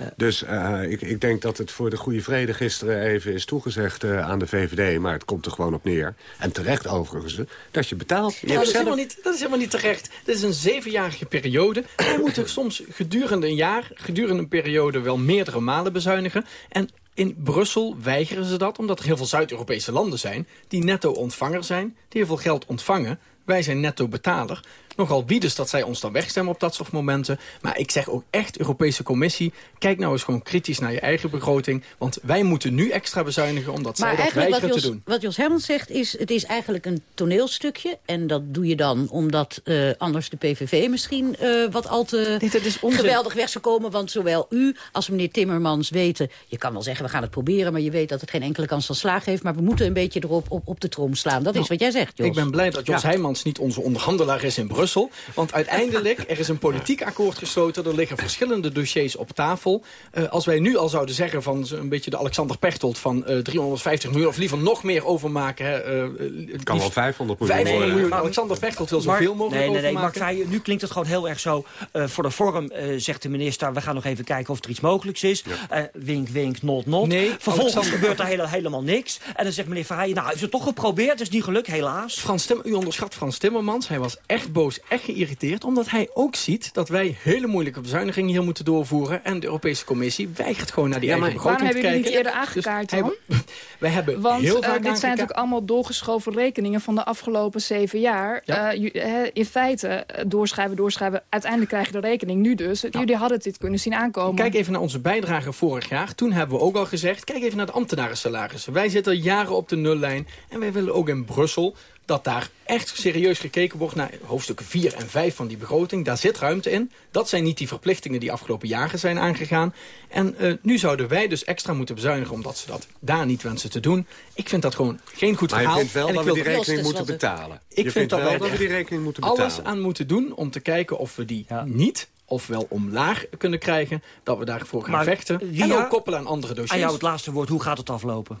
Ja. Dus uh, ik, ik, denk dat het voor de goede vrede gisteren even is toegezegd uh, aan de VVD. Maar het komt er gewoon op neer. En terecht overigens, dat je betaalt. Je dat, is helemaal niet, dat is helemaal niet terecht. Dit is een zevenjarige periode. Wij moeten soms gedurende een jaar, gedurende een periode... wel meerdere malen bezuinigen. En in Brussel weigeren ze dat, omdat er heel veel Zuid-Europese landen zijn... die netto-ontvanger zijn, die heel veel geld ontvangen. Wij zijn netto-betaler nogal bieden dat zij ons dan wegstemmen op dat soort momenten. Maar ik zeg ook echt, Europese Commissie... kijk nou eens gewoon kritisch naar je eigen begroting. Want wij moeten nu extra bezuinigen omdat maar zij dat weigeren Jos, te doen. Wat Jos Hermans zegt is, het is eigenlijk een toneelstukje. En dat doe je dan omdat uh, anders de PVV misschien uh, wat al te Dit, is geweldig weg zou komen. Want zowel u als meneer Timmermans weten... je kan wel zeggen, we gaan het proberen... maar je weet dat het geen enkele kans van slagen heeft. Maar we moeten een beetje erop op, op de trom slaan. Dat is nou, wat jij zegt, Jos. Ik ben blij dat Jos ja. Heijmans niet onze onderhandelaar is in Brussel. Want uiteindelijk, er is een politiek akkoord gesloten. Er liggen verschillende dossiers op tafel. Uh, als wij nu al zouden zeggen van een beetje de Alexander Pechtold... van uh, 350 miljoen of liever nog meer overmaken. Uh, het kan wel 500 miljoen 500 miljoen. Alexander Pechtold wil zoveel mogelijk nee, nee, nee, overmaken. Mark nu klinkt het gewoon heel erg zo. Uh, voor de vorm zegt de minister... we gaan nog even kijken of er iets mogelijks is. Ja. wink, wink, not, not. Nee, Vervolgens Alexander... gebeurt er helemaal, helemaal niks. En dan zegt meneer Verheijen... nou, heeft het toch geprobeerd, het is niet gelukt, helaas. Frans Tim, u onderschat Frans Timmermans. Hij was echt boos, echt geïrriteerd omdat hij ook ziet dat wij hele moeilijke bezuinigingen hier moeten doorvoeren. En de Europese Commissie weigert gewoon naar die ja, eigen begroting te kijken. Waarom hebben jullie niet eerder aangekaart dus dan? [laughs] wij hebben Want, heel vaak uh, dit zijn natuurlijk allemaal doorgeschoven rekeningen van de afgelopen zeven jaar. Ja. Uh, in feite, doorschrijven, doorschrijven. Uiteindelijk krijg je de rekening nu dus. Jullie hadden dit kunnen zien aankomen. Kijk even naar onze bijdrage vorig jaar. Toen hebben we ook al gezegd, kijk even naar de ambtenarensalarissen. Wij zitten jaren op de nullijn. En wij willen ook in Brussel dat daar echt serieus gekeken wordt naar hoofdstukken 4 en 5 van die begroting. Daar zit ruimte in. Dat zijn niet die verplichtingen die afgelopen jaren zijn aangegaan. En uh, nu zouden wij dus extra moeten bezuinigen omdat ze dat daar niet wensen te doen. Ik vind dat gewoon geen goed maar verhaal. je vindt wel en dat we die rekening moeten betalen. Ik je vind dat wel dat we die rekening moeten betalen. Alles aan moeten doen om te kijken of we die ja. niet ofwel omlaag kunnen krijgen, dat we daarvoor gaan maar, vechten. En ook koppelen aan andere dossiers. Aan jou het laatste woord, hoe gaat het aflopen?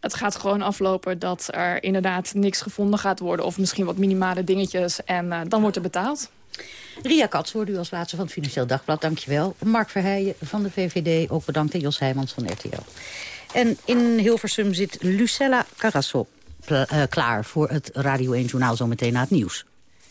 Het gaat gewoon aflopen dat er inderdaad niks gevonden gaat worden... of misschien wat minimale dingetjes en uh, dan wordt er betaald. Ria Katz wordt u als laatste van het Financieel Dagblad, dankjewel. Mark Verheijen van de VVD, ook bedankt. En Jos Heijmans van RTL. En in Hilversum zit Lucella Carasso uh, klaar voor het Radio 1 Journaal zometeen na het nieuws.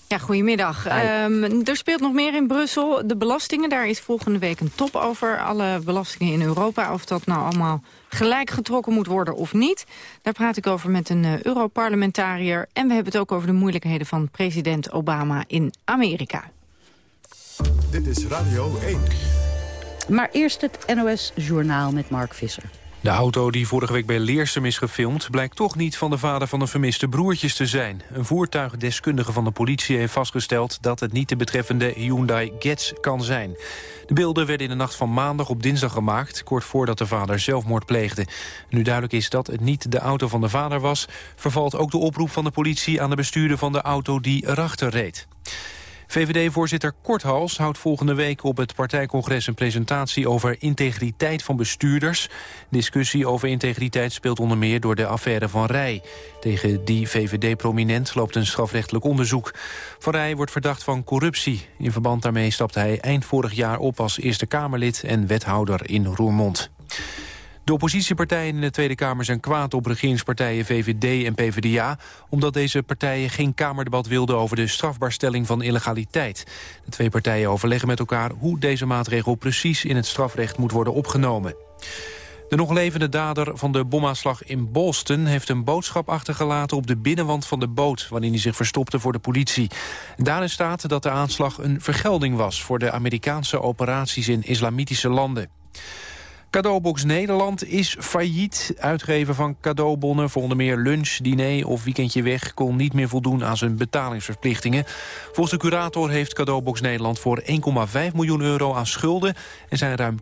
Ja, goedemiddag. Um, er speelt nog meer in Brussel. De belastingen, daar is volgende week een top over. Alle belastingen in Europa, of dat nou allemaal gelijk getrokken moet worden of niet. Daar praat ik over met een uh, Europarlementariër. En we hebben het ook over de moeilijkheden van president Obama in Amerika. Dit is Radio 1. Maar eerst het NOS Journaal met Mark Visser. De auto die vorige week bij Leersum is gefilmd... blijkt toch niet van de vader van de vermiste broertjes te zijn. Een voertuigdeskundige van de politie heeft vastgesteld... dat het niet de betreffende Hyundai Getz kan zijn. De beelden werden in de nacht van maandag op dinsdag gemaakt... kort voordat de vader zelfmoord pleegde. Nu duidelijk is dat het niet de auto van de vader was... vervalt ook de oproep van de politie aan de bestuurder van de auto die erachter reed. VVD-voorzitter Korthals houdt volgende week op het partijcongres een presentatie over integriteit van bestuurders. Discussie over integriteit speelt onder meer door de affaire Van Rij. Tegen die VVD-prominent loopt een strafrechtelijk onderzoek. Van Rij wordt verdacht van corruptie. In verband daarmee stapte hij eind vorig jaar op als Eerste Kamerlid en wethouder in Roermond. De oppositiepartijen in de Tweede Kamer zijn kwaad op regeringspartijen VVD en PvdA... omdat deze partijen geen Kamerdebat wilden over de strafbaarstelling van illegaliteit. De twee partijen overleggen met elkaar hoe deze maatregel precies in het strafrecht moet worden opgenomen. De nog levende dader van de bomaanslag in Boston heeft een boodschap achtergelaten op de binnenwand van de boot waarin hij zich verstopte voor de politie. Daarin staat dat de aanslag een vergelding was voor de Amerikaanse operaties in islamitische landen. Cadeaubox Nederland is failliet. Uitgever van cadeaubonnen voor onder meer lunch, diner of weekendje weg... kon niet meer voldoen aan zijn betalingsverplichtingen. Volgens de curator heeft Cadeaubox Nederland voor 1,5 miljoen euro aan schulden... en zijn ruim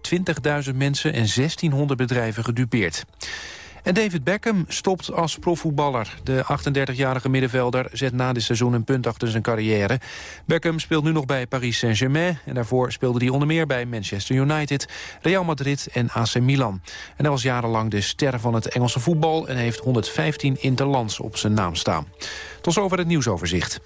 20.000 mensen en 1600 bedrijven gedupeerd. En David Beckham stopt als profvoetballer. De 38-jarige middenvelder zet na dit seizoen een punt achter zijn carrière. Beckham speelt nu nog bij Paris Saint-Germain... en daarvoor speelde hij onder meer bij Manchester United, Real Madrid en AC Milan. En hij was jarenlang de ster van het Engelse voetbal... en heeft 115 interlands op zijn naam staan. Tot zover het nieuwsoverzicht.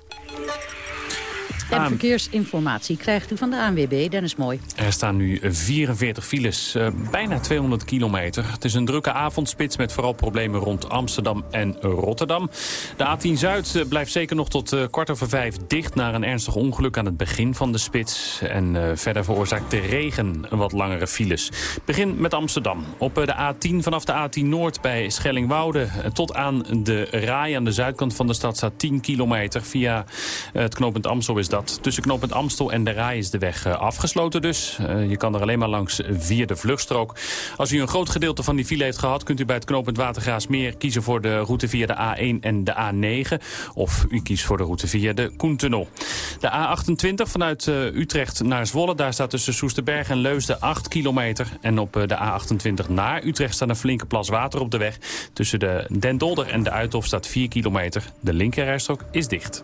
En verkeersinformatie krijgt u van de ANWB, Dennis Mooi. Er staan nu 44 files, uh, bijna 200 kilometer. Het is een drukke avondspits met vooral problemen rond Amsterdam en Rotterdam. De A10 Zuid uh, blijft zeker nog tot uh, kwart over vijf dicht... naar een ernstig ongeluk aan het begin van de spits. En verder veroorzaakt de regen wat langere files. Begin met Amsterdam. Op de A10 vanaf de A10 Noord bij Schellingwoude... tot aan de Rai aan de zuidkant van de stad staat 10 kilometer. Via het knooppunt Amstel is dat Tussen knooppunt Amstel en de Rai is de weg uh, afgesloten dus. Uh, je kan er alleen maar langs via de vluchtstrook. Als u een groot gedeelte van die file heeft gehad... kunt u bij het knooppunt Watergraasmeer kiezen voor de route via de A1 en de A9. Of u kiest voor de route via de Koentunnel. De A28 vanuit uh, Utrecht naar Zwolle. Daar staat tussen Soesterberg en Leusden 8 kilometer. En op de A28 naar Utrecht staat een flinke plas water op de weg. Tussen de Den Dolder en de Uithof staat 4 kilometer. De linkerrijstrook is dicht.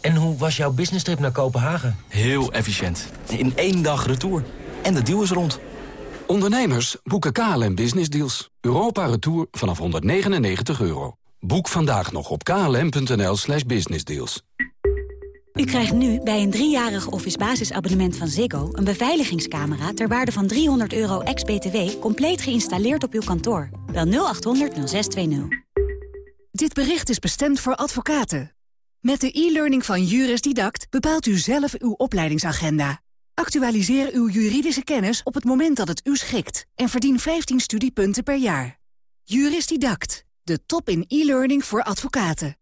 En hoe was jouw business trip naar Kopenhagen? Heel efficiënt. In één dag retour. En de deal is rond. Ondernemers boeken KLM Business Deals. Europa Retour vanaf 199 euro. Boek vandaag nog op klm.nl slash businessdeals. U krijgt nu bij een driejarig office basisabonnement van Ziggo... een beveiligingscamera ter waarde van 300 euro ex-BTW... compleet geïnstalleerd op uw kantoor. Bel 0800 0620. Dit bericht is bestemd voor advocaten. Met de e-learning van Juris Didact bepaalt u zelf uw opleidingsagenda. Actualiseer uw juridische kennis op het moment dat het u schikt en verdien 15 studiepunten per jaar. Juris Didact, de top in e-learning voor advocaten.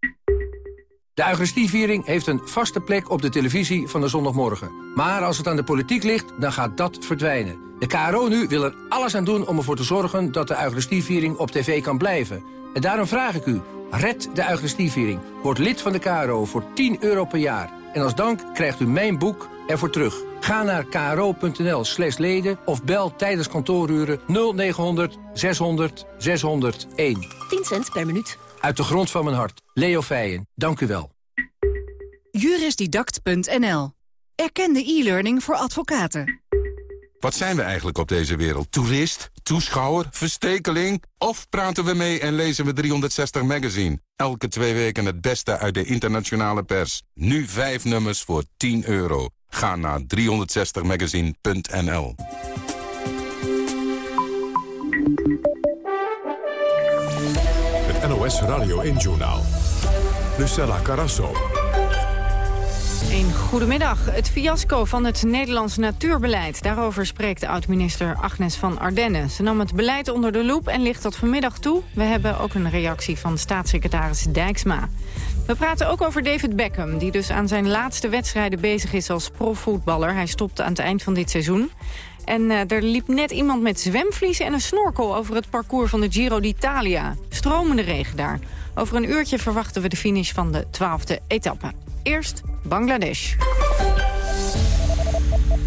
De Eucharistieviering heeft een vaste plek op de televisie van de zondagmorgen. Maar als het aan de politiek ligt, dan gaat dat verdwijnen. De KRO nu wil er alles aan doen om ervoor te zorgen dat de Eucharistieviering op tv kan blijven. En daarom vraag ik u, red de Eucharistieviering. Word lid van de KRO voor 10 euro per jaar. En als dank krijgt u mijn boek ervoor terug. Ga naar kro.nl slash leden of bel tijdens kantooruren 0900 600 601. 10 cent per minuut. Uit de grond van mijn hart. Leo Feijen, dank u wel. Jurisdidact.nl. Erkende e-learning voor advocaten. Wat zijn we eigenlijk op deze wereld? Toerist? Toeschouwer? Verstekeling? Of praten we mee en lezen we 360 Magazine? Elke twee weken het beste uit de internationale pers. Nu vijf nummers voor 10 euro. Ga naar 360magazine.nl Het NOS Radio 1-journaal. Lucella Carasso. Een goedemiddag. Het fiasco van het Nederlands natuurbeleid. Daarover spreekt oud-minister Agnes van Ardenne. Ze nam het beleid onder de loep en ligt dat vanmiddag toe. We hebben ook een reactie van staatssecretaris Dijksma. We praten ook over David Beckham, die dus aan zijn laatste wedstrijden bezig is als profvoetballer. Hij stopt aan het eind van dit seizoen. En uh, er liep net iemand met zwemvliezen en een snorkel over het parcours van de Giro d'Italia. Stromende regen daar. Over een uurtje verwachten we de finish van de twaalfde etappe. Eerst Bangladesh.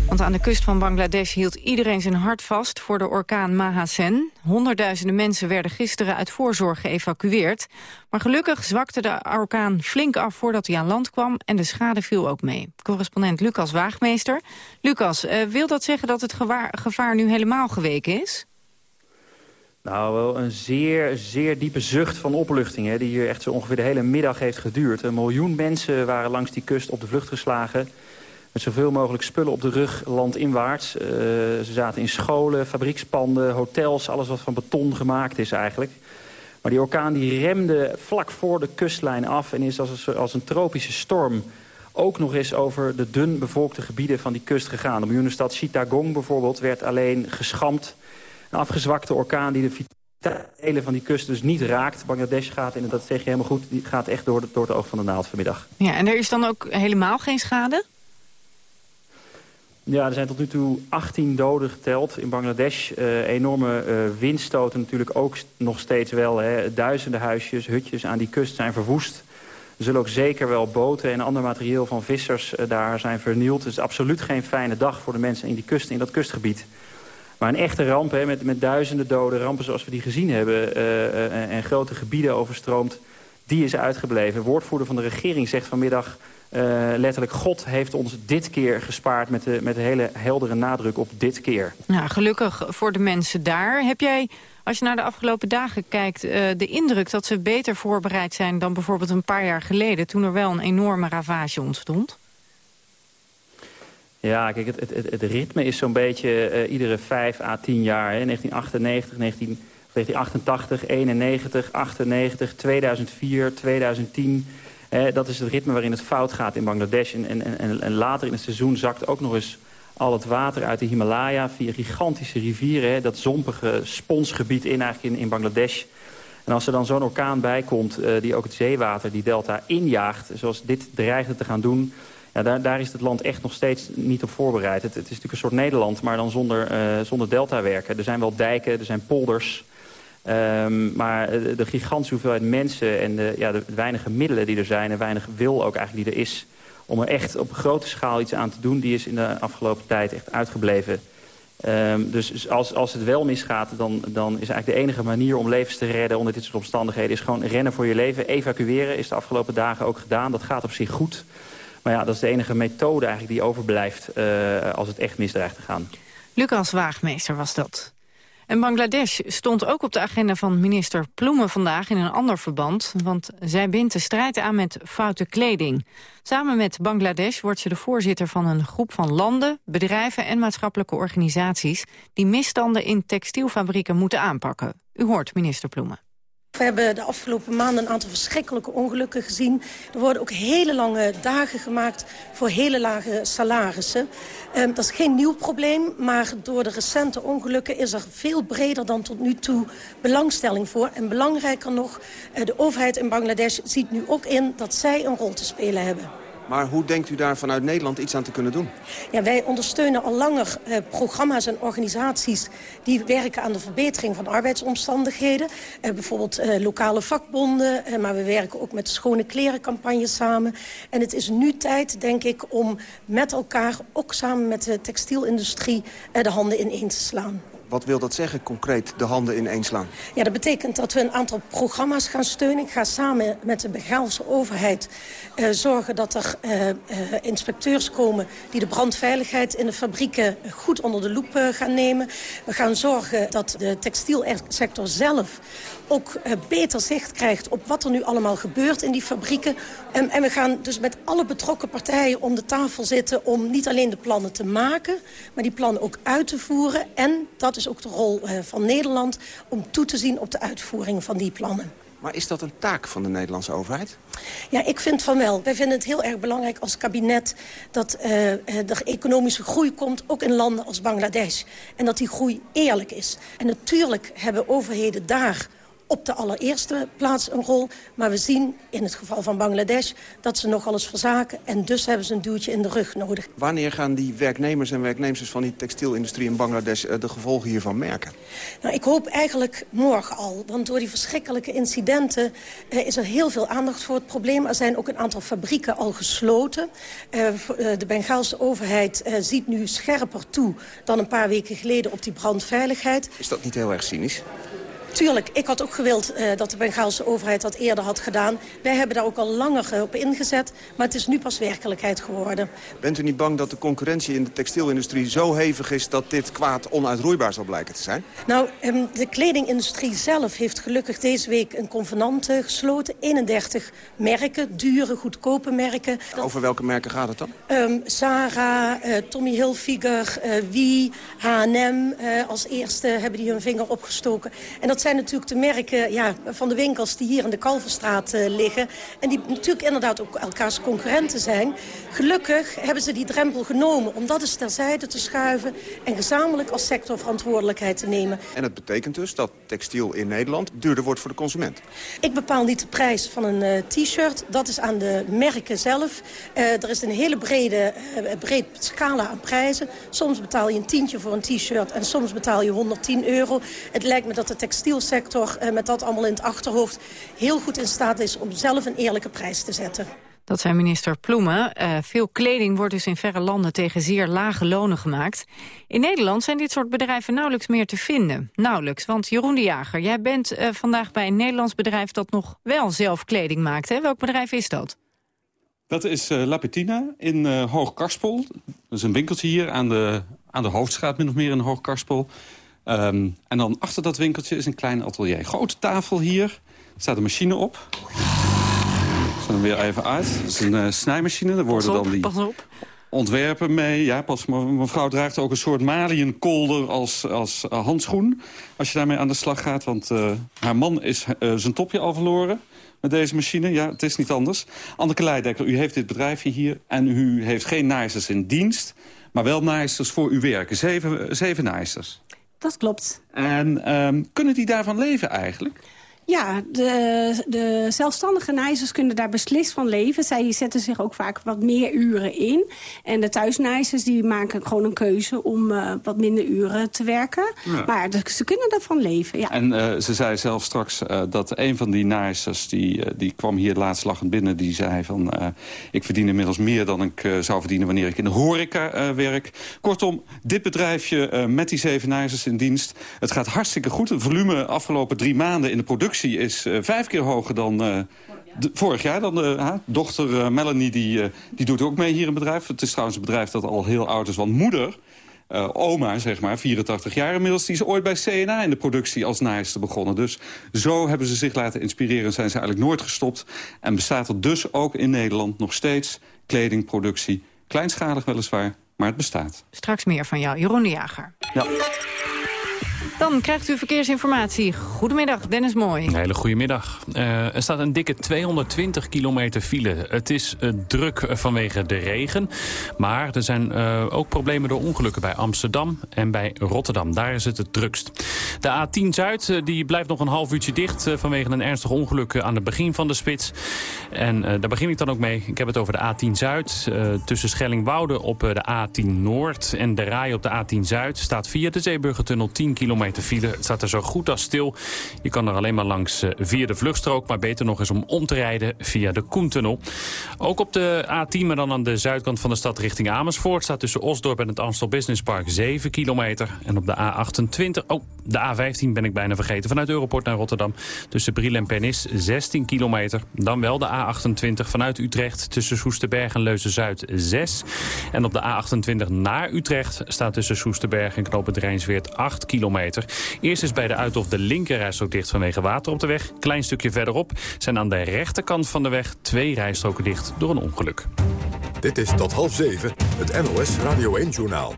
Want aan de kust van Bangladesh hield iedereen zijn hart vast voor de orkaan Mahasen. Honderdduizenden mensen werden gisteren uit voorzorg geëvacueerd. Maar gelukkig zwakte de orkaan flink af voordat hij aan land kwam en de schade viel ook mee. Correspondent Lucas Waagmeester. Lucas, uh, wil dat zeggen dat het gevaar nu helemaal geweken is? Nou, wel een zeer, zeer diepe zucht van opluchting... Hè, die hier echt zo ongeveer de hele middag heeft geduurd. Een miljoen mensen waren langs die kust op de vlucht geslagen... met zoveel mogelijk spullen op de rug landinwaarts. Uh, ze zaten in scholen, fabriekspanden, hotels... alles wat van beton gemaakt is eigenlijk. Maar die orkaan die remde vlak voor de kustlijn af... en is als een, als een tropische storm ook nog eens over de dun bevolkte gebieden van die kust gegaan. De miljoenenstad Chittagong bijvoorbeeld werd alleen geschampt een afgezwakte orkaan die de vitale van die kust dus niet raakt. Bangladesh gaat, en dat zeg je helemaal goed, die gaat echt door, de, door het oog van de naald vanmiddag. Ja, en er is dan ook helemaal geen schade? Ja, er zijn tot nu toe 18 doden geteld in Bangladesh. Uh, enorme uh, windstoten natuurlijk ook nog steeds wel. Hè. Duizenden huisjes, hutjes aan die kust zijn verwoest. Er zullen ook zeker wel boten en ander materieel van vissers uh, daar zijn vernield. Het is absoluut geen fijne dag voor de mensen in die kust, in dat kustgebied. Maar een echte ramp hè, met, met duizenden doden, rampen zoals we die gezien hebben... Uh, uh, en grote gebieden overstroomd, die is uitgebleven. Woordvoerder van de regering zegt vanmiddag uh, letterlijk... God heeft ons dit keer gespaard met de, met hele heldere nadruk op dit keer. Nou, gelukkig voor de mensen daar. Heb jij, als je naar de afgelopen dagen kijkt... de indruk dat ze beter voorbereid zijn dan bijvoorbeeld een paar jaar geleden... toen er wel een enorme ravage ontstond? Ja, kijk, het, het, het ritme is zo'n beetje uh, iedere vijf à tien jaar. Hè. 1998, 19, 1988, 91, 98, 2004, 2010. Eh, dat is het ritme waarin het fout gaat in Bangladesh. En, en, en, en, later in het seizoen zakt ook nog eens al het water uit de Himalaya... via gigantische rivieren, hè, dat zompige sponsgebied in, eigenlijk in, Bangladesh... En als er dan zo'n orkaan bij komt uh, die ook het zeewater, die delta injaagt... zoals dit dreigde te gaan doen... Ja, daar, daar, is het land echt nog steeds niet op voorbereid. Het, het is natuurlijk een soort Nederland, maar dan zonder, uh, zonder deltawerken. Er zijn wel dijken, er zijn polders. Um, maar de, gigantische hoeveelheid mensen en de, ja, de weinige middelen die er zijn... en weinig wil ook eigenlijk die er is om er echt op grote schaal iets aan te doen... die is in de afgelopen tijd echt uitgebleven. Um, dus als, als het wel misgaat, dan, dan is eigenlijk de enige manier om levens te redden... onder dit soort omstandigheden, is gewoon rennen voor je leven. Evacueren is de afgelopen dagen ook gedaan. Dat gaat op zich goed. Maar ja, dat is de enige methode eigenlijk die overblijft uh, als het echt misdreigt te gaan. Lucas Waagmeester was dat. En Bangladesh stond ook op de agenda van minister Ploemen vandaag in een ander verband, want zij bindt de strijd aan met foute kleding. Samen met Bangladesh wordt ze de voorzitter van een groep van landen, bedrijven en maatschappelijke organisaties die misstanden in textielfabrieken moeten aanpakken. U hoort minister Ploemen. We hebben de afgelopen maanden een aantal verschrikkelijke ongelukken gezien. Er worden ook hele lange dagen gemaakt voor hele lage salarissen. Um, dat is geen nieuw probleem, maar door de recente ongelukken... is er veel breder dan tot nu toe belangstelling voor. En belangrijker nog, uh, de overheid in Bangladesh ziet nu ook in... dat zij een rol te spelen hebben. Maar hoe denkt u daar vanuit Nederland iets aan te kunnen doen? Ja, wij ondersteunen al langer eh, programma's en organisaties... die werken aan de verbetering van arbeidsomstandigheden. Eh, bijvoorbeeld eh, lokale vakbonden. Eh, maar we werken ook met de schone klerencampagne samen. En het is nu tijd, denk ik, om met elkaar... ook samen met de textielindustrie eh, de handen ineen te slaan. Wat wil dat zeggen, concreet, de handen in slaan? Ja, dat betekent dat we een aantal programma's gaan steunen. Ik ga samen met de Bengaalse overheid uh, zorgen dat er uh, uh, inspecteurs komen... die de brandveiligheid in de fabrieken goed onder de loep gaan nemen. We gaan zorgen dat de textielsector zelf ook uh, beter zicht krijgt op wat er nu allemaal gebeurt in die fabrieken. En, en we gaan dus met alle betrokken partijen om de tafel zitten... om niet alleen de plannen te maken, maar die plannen ook uit te voeren. En dat ook de rol uh, van Nederland om toe te zien op de uitvoering van die plannen. Maar is dat een taak van de Nederlandse overheid? Ja, ik vind van wel. Wij vinden het heel erg belangrijk als kabinet... dat uh, er economische groei komt, ook in landen als Bangladesh. En dat die groei eerlijk is. En natuurlijk hebben overheden daar op de allereerste plaats een rol. Maar we zien in het geval van Bangladesh dat ze nogal eens verzaken. En dus hebben ze een duwtje in de rug nodig. Wanneer gaan die werknemers en werknemers van die textielindustrie in Bangladesh... de gevolgen hiervan merken? Nou, ik hoop eigenlijk morgen al. Want door die verschrikkelijke incidenten eh, is er heel veel aandacht voor het probleem. Er zijn ook een aantal fabrieken al gesloten. Uh, de Bengaalse overheid uh, ziet nu scherper toe dan een paar weken geleden op die brandveiligheid. Is dat niet heel erg cynisch? Tuurlijk, ik had ook gewild uh, dat de Bengaalse overheid dat eerder had gedaan. Wij hebben daar ook al langer uh, op ingezet, maar het is nu pas werkelijkheid geworden. Bent u niet bang dat de concurrentie in de textielindustrie zo hevig is... dat dit kwaad onuitroeibaar zal blijken te zijn? Nou, um, de kledingindustrie zelf heeft gelukkig deze week een convenant uh, gesloten. 31 merken, dure, goedkope merken. Over welke merken gaat het dan? Um, Zara, Tommy Hilfiger, Wie, H&M als eerste hebben die hun vinger opgestoken. En dat zijn natuurlijk de merken ja, van de winkels die hier in de Kalverstraat uh, liggen. En die natuurlijk inderdaad ook elkaars concurrenten zijn. Gelukkig hebben ze die drempel genomen om dat eens terzijde te schuiven... en gezamenlijk als sector verantwoordelijkheid te nemen. En dat betekent dus dat textiel in Nederland duurder wordt voor de consument? Ik bepaal niet de prijs van een uh, t-shirt. Dat is aan de merken zelf. Uh, er is een hele brede breed scala aan prijzen. Soms betaal je een tientje voor een t-shirt en soms betaal je 110 euro. Het lijkt me dat de textiel textielsector uh, met dat allemaal in het achterhoofd... heel goed in staat is om zelf een eerlijke prijs te zetten. Dat zijn minister Ploemen. Uh, veel kleding wordt dus in verre landen tegen zeer lage lonen gemaakt. In Nederland zijn dit soort bedrijven nauwelijks meer te vinden. Nauwelijks, want Jeroen de Jager, jij bent uh, vandaag bij een Nederlands bedrijf... dat nog wel zelf kleding maakt. Hè? Welk bedrijf is dat? Dat is uh, La Petina in uh, Hoogkarspel. Dat is een winkeltje hier aan de, aan de hoofdstraat, min of meer in Hoogkarspel. Um, en dan achter dat winkeltje is een klein atelier. Grote tafel hier. Er staat een machine op. Ik zet hem weer even uit. Dat is een uh, snijmachine. Daar worden op, dan die ontwerpen mee. Ja, pas, mevrouw draagt ook een soort maliënkolder als, als uh, handschoen. Als je daarmee aan de slag gaat. Want uh, haar man is zijn topje al verloren met deze machine. Ja, het is niet anders. Anneke Leidekker, u heeft dit bedrijfje hier... en u heeft geen naaisters in dienst... maar wel naaisters voor uw werken. Zeven, zeven naaisters. Dat klopt. En um, kunnen die daarvan leven eigenlijk? Ja, de, de zelfstandige nijzers kunnen daar beslist van leven. Zij zetten zich ook vaak wat meer uren in. En de thuisnijzers die maken gewoon een keuze om uh, wat minder uren te werken. Ja. Maar de, ze kunnen daarvan leven, ja. En uh, ze zei zelf straks uh, dat een van die nijzers... Die, die kwam hier laatst lachend binnen, die zei van... ik verdien inmiddels meer dan ik zou verdienen wanneer ik in de horeca werk. Kortom, dit bedrijfje met die zeven nijzers in dienst... het gaat hartstikke goed. Het volume afgelopen drie maanden in de productie is uh, vijf keer hoger dan de, vorig jaar. Dan de uh, dochter Melanie, die, die doet ook mee hier in het bedrijf. Het is trouwens een bedrijf dat al heel oud is. Want moeder, oma zeg maar, 84 jaar inmiddels... die is ooit bij CNA in de productie als naaister begonnen. Dus zo hebben ze zich laten inspireren en zijn ze eigenlijk nooit gestopt. En bestaat er dus ook in Nederland nog steeds kledingproductie. Kleinschalig weliswaar, maar het bestaat. Straks meer van jou, Jeroen de Jager. Ja. Dan krijgt u verkeersinformatie. Goedemiddag, Dennis Mooi. Een hele goede middag. Uh, er staat een dikke 220 kilometer file. Het is uh, druk vanwege de regen. Maar er zijn uh, ook problemen door ongelukken bij Amsterdam en bij Rotterdam. Daar is het het drukst. De A10 Zuid die blijft nog een half uurtje dicht... vanwege een ernstig ongeluk aan het begin van de spits. En daar begin ik dan ook mee. Ik heb het over de A10 Zuid. tussen Schellingwoude op de A10 Noord en de Rai op de A10 Zuid... staat via de Zeeburgertunnel 10 kilometer file. Het staat er zo goed als stil. Je kan er alleen maar langs via de vluchtstrook... maar beter nog eens om om te rijden via de Koentunnel. Ook op de A10, maar dan aan de zuidkant van de stad richting Amersfoort... staat tussen Osdorp en het Amstel Business Park 7 kilometer. En op de A28, oh, de A15 ben ik bijna vergeten, vanuit Europort naar Rotterdam... tussen Briel en Pernis 16 kilometer. Dan wel de A28 vanuit Utrecht tussen Soesterberg en Leuzen-Zuid 6. En op de A28 naar Utrecht staat tussen Soesterberg en Knoopend Rijnsweert 8 kilometer. Eerst is bij de Uithof de linkerreis ook dicht vanwege water op de weg. Klein stukje verderop zijn aan de rechterkant van de weg twee rijstroken dicht door een ongeluk. Dit is tot half zeven, het NOS Radio 1-journaal.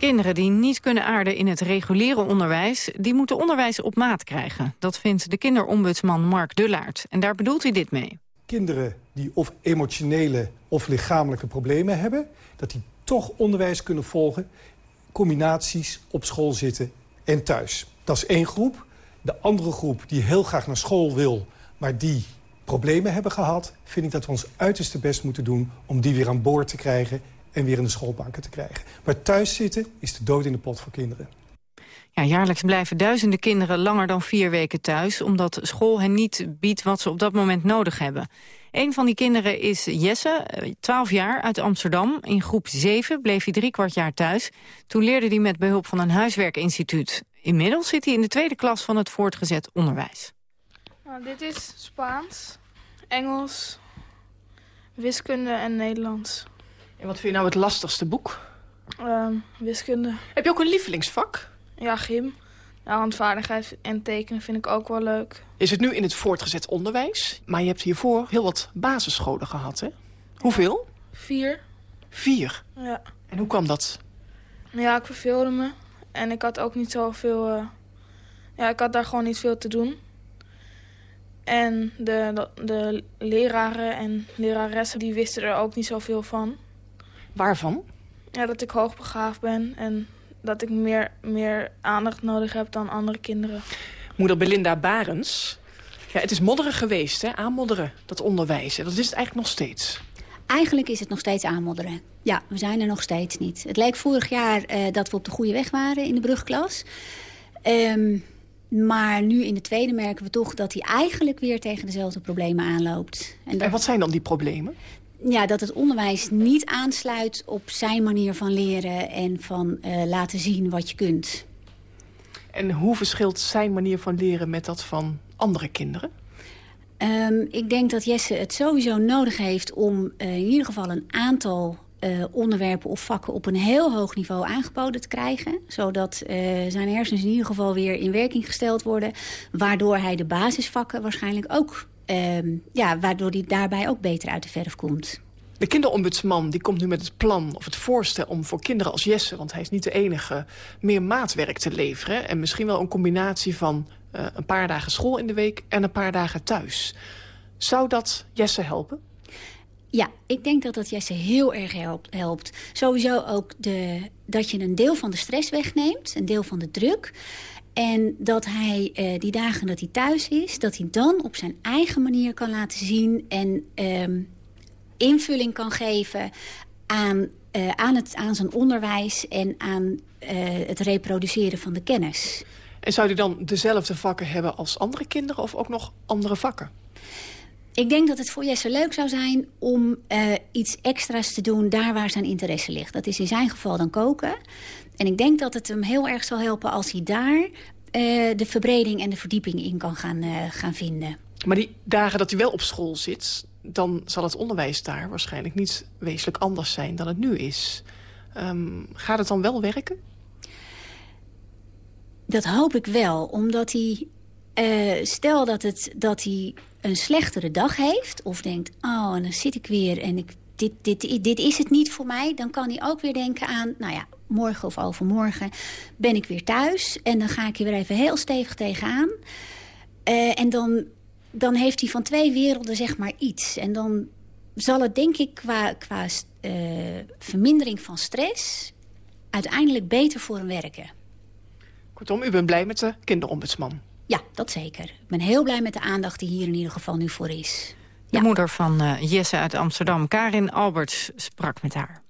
Kinderen die niet kunnen aarden in het reguliere onderwijs... die moeten onderwijs op maat krijgen. Dat vindt de kinderombudsman Mark Dullaert. En daar bedoelt hij dit mee. Kinderen die of emotionele of lichamelijke problemen hebben... dat die toch onderwijs kunnen volgen... combinaties op school zitten en thuis. Dat is één groep. De andere groep die heel graag naar school wil... maar die problemen hebben gehad... vind ik dat we ons uiterste best moeten doen om die weer aan boord te krijgen... en weer in de schoolbanken te krijgen. Maar thuis zitten is de dood in de pot voor kinderen. Ja, jaarlijks blijven duizenden kinderen langer dan vier weken thuis... omdat school hen niet biedt wat ze op dat moment nodig hebben. Een van die kinderen is Jesse, 12 jaar, uit Amsterdam. In groep 7 bleef hij drie kwart jaar thuis. Toen leerde hij met behulp van een huiswerkinstituut. Inmiddels zit hij in de tweede klas van het voortgezet onderwijs. Nou, dit is Spaans, Engels, wiskunde en Nederlands. En wat vind je nou het lastigste boek? Uh, wiskunde. Heb je ook een lievelingsvak? Ja, gym. Nou, handvaardigheid en tekenen vind ik ook wel leuk. Je zit nu in het voortgezet onderwijs, maar je hebt hiervoor heel wat basisscholen gehad, hè? Hoeveel? Vier. Vier? Ja. En hoe kwam dat? Ja, ik verveelde me. En ik had ook niet zoveel... Uh... Ja, ik had daar gewoon niet veel te doen. En de, de, de leraren en leraressen die wisten er ook niet zoveel van. Waarvan? Ja, dat ik hoogbegaafd ben en dat ik meer, meer aandacht nodig heb dan andere kinderen. Moeder Belinda Barens. Ja, het is modderig geweest, hè? aanmodderen, dat onderwijs. Dat is het eigenlijk nog steeds. Eigenlijk is het nog steeds aanmodderen. Ja, we zijn er nog steeds niet. Het leek vorig jaar uh, dat we op de goede weg waren in de brugklas. Um, maar nu in de tweede merken we toch dat hij eigenlijk weer tegen dezelfde problemen aanloopt. En, dat... en wat zijn dan die problemen? Ja, dat het onderwijs niet aansluit op zijn manier van leren... en van uh, laten zien wat je kunt. En hoe verschilt zijn manier van leren met dat van andere kinderen? Um, ik denk dat Jesse het sowieso nodig heeft om uh, in ieder geval een aantal uh, onderwerpen of vakken op een heel hoog niveau aangeboden te krijgen. Zodat uh, zijn hersens in ieder geval weer in werking gesteld worden. Waardoor hij de basisvakken waarschijnlijk ook... Uh, ja, waardoor hij daarbij ook beter uit de verf komt. De kinderombudsman die komt nu met het plan of het voorstel om voor kinderen als Jesse... want hij is niet de enige, meer maatwerk te leveren. En misschien wel een combinatie van uh, een paar dagen school in de week en een paar dagen thuis. Zou dat Jesse helpen? Ja, ik denk dat dat Jesse heel erg helpt. Sowieso ook de, dat je een deel van de stress wegneemt, een deel van de druk. En dat hij uh, die dagen dat hij thuis is, dat hij dan op zijn eigen manier kan laten zien... en um, invulling kan geven aan, uh, aan, het, aan zijn onderwijs en aan uh, het reproduceren van de kennis. En zou hij dan dezelfde vakken hebben als andere kinderen of ook nog andere vakken? Ik denk dat het voor Jesse leuk zou zijn om iets extra's te doen daar waar zijn interesse ligt. Dat is in zijn geval dan koken. En ik denk dat het hem heel erg zal helpen als hij daar uh, de verbreding en de verdieping in kan gaan, uh, gaan vinden. Maar die dagen dat hij wel op school zit, dan zal het onderwijs daar waarschijnlijk niet wezenlijk anders zijn dan het nu is. Um, gaat het dan wel werken? Dat hoop ik wel, omdat hij... Uh, stel dat, het, dat hij een slechtere dag heeft... of denkt, oh, en dan zit ik weer en ik dit, dit, dit is het niet voor mij... dan kan hij ook weer denken aan, nou ja, morgen of overmorgen ben ik weer thuis. En dan ga ik hier weer even heel stevig tegenaan. Uh, en dan, dan heeft hij van twee werelden zeg maar iets. En dan zal het denk ik qua, qua uh, vermindering van stress... uiteindelijk beter voor hem werken. Kortom, u bent blij met de kinderombudsman? Ja, dat zeker. Ik ben heel blij met de aandacht die hier in ieder geval nu voor is. De moeder van uh, Jesse uit Amsterdam, Karin Alberts, sprak met haar.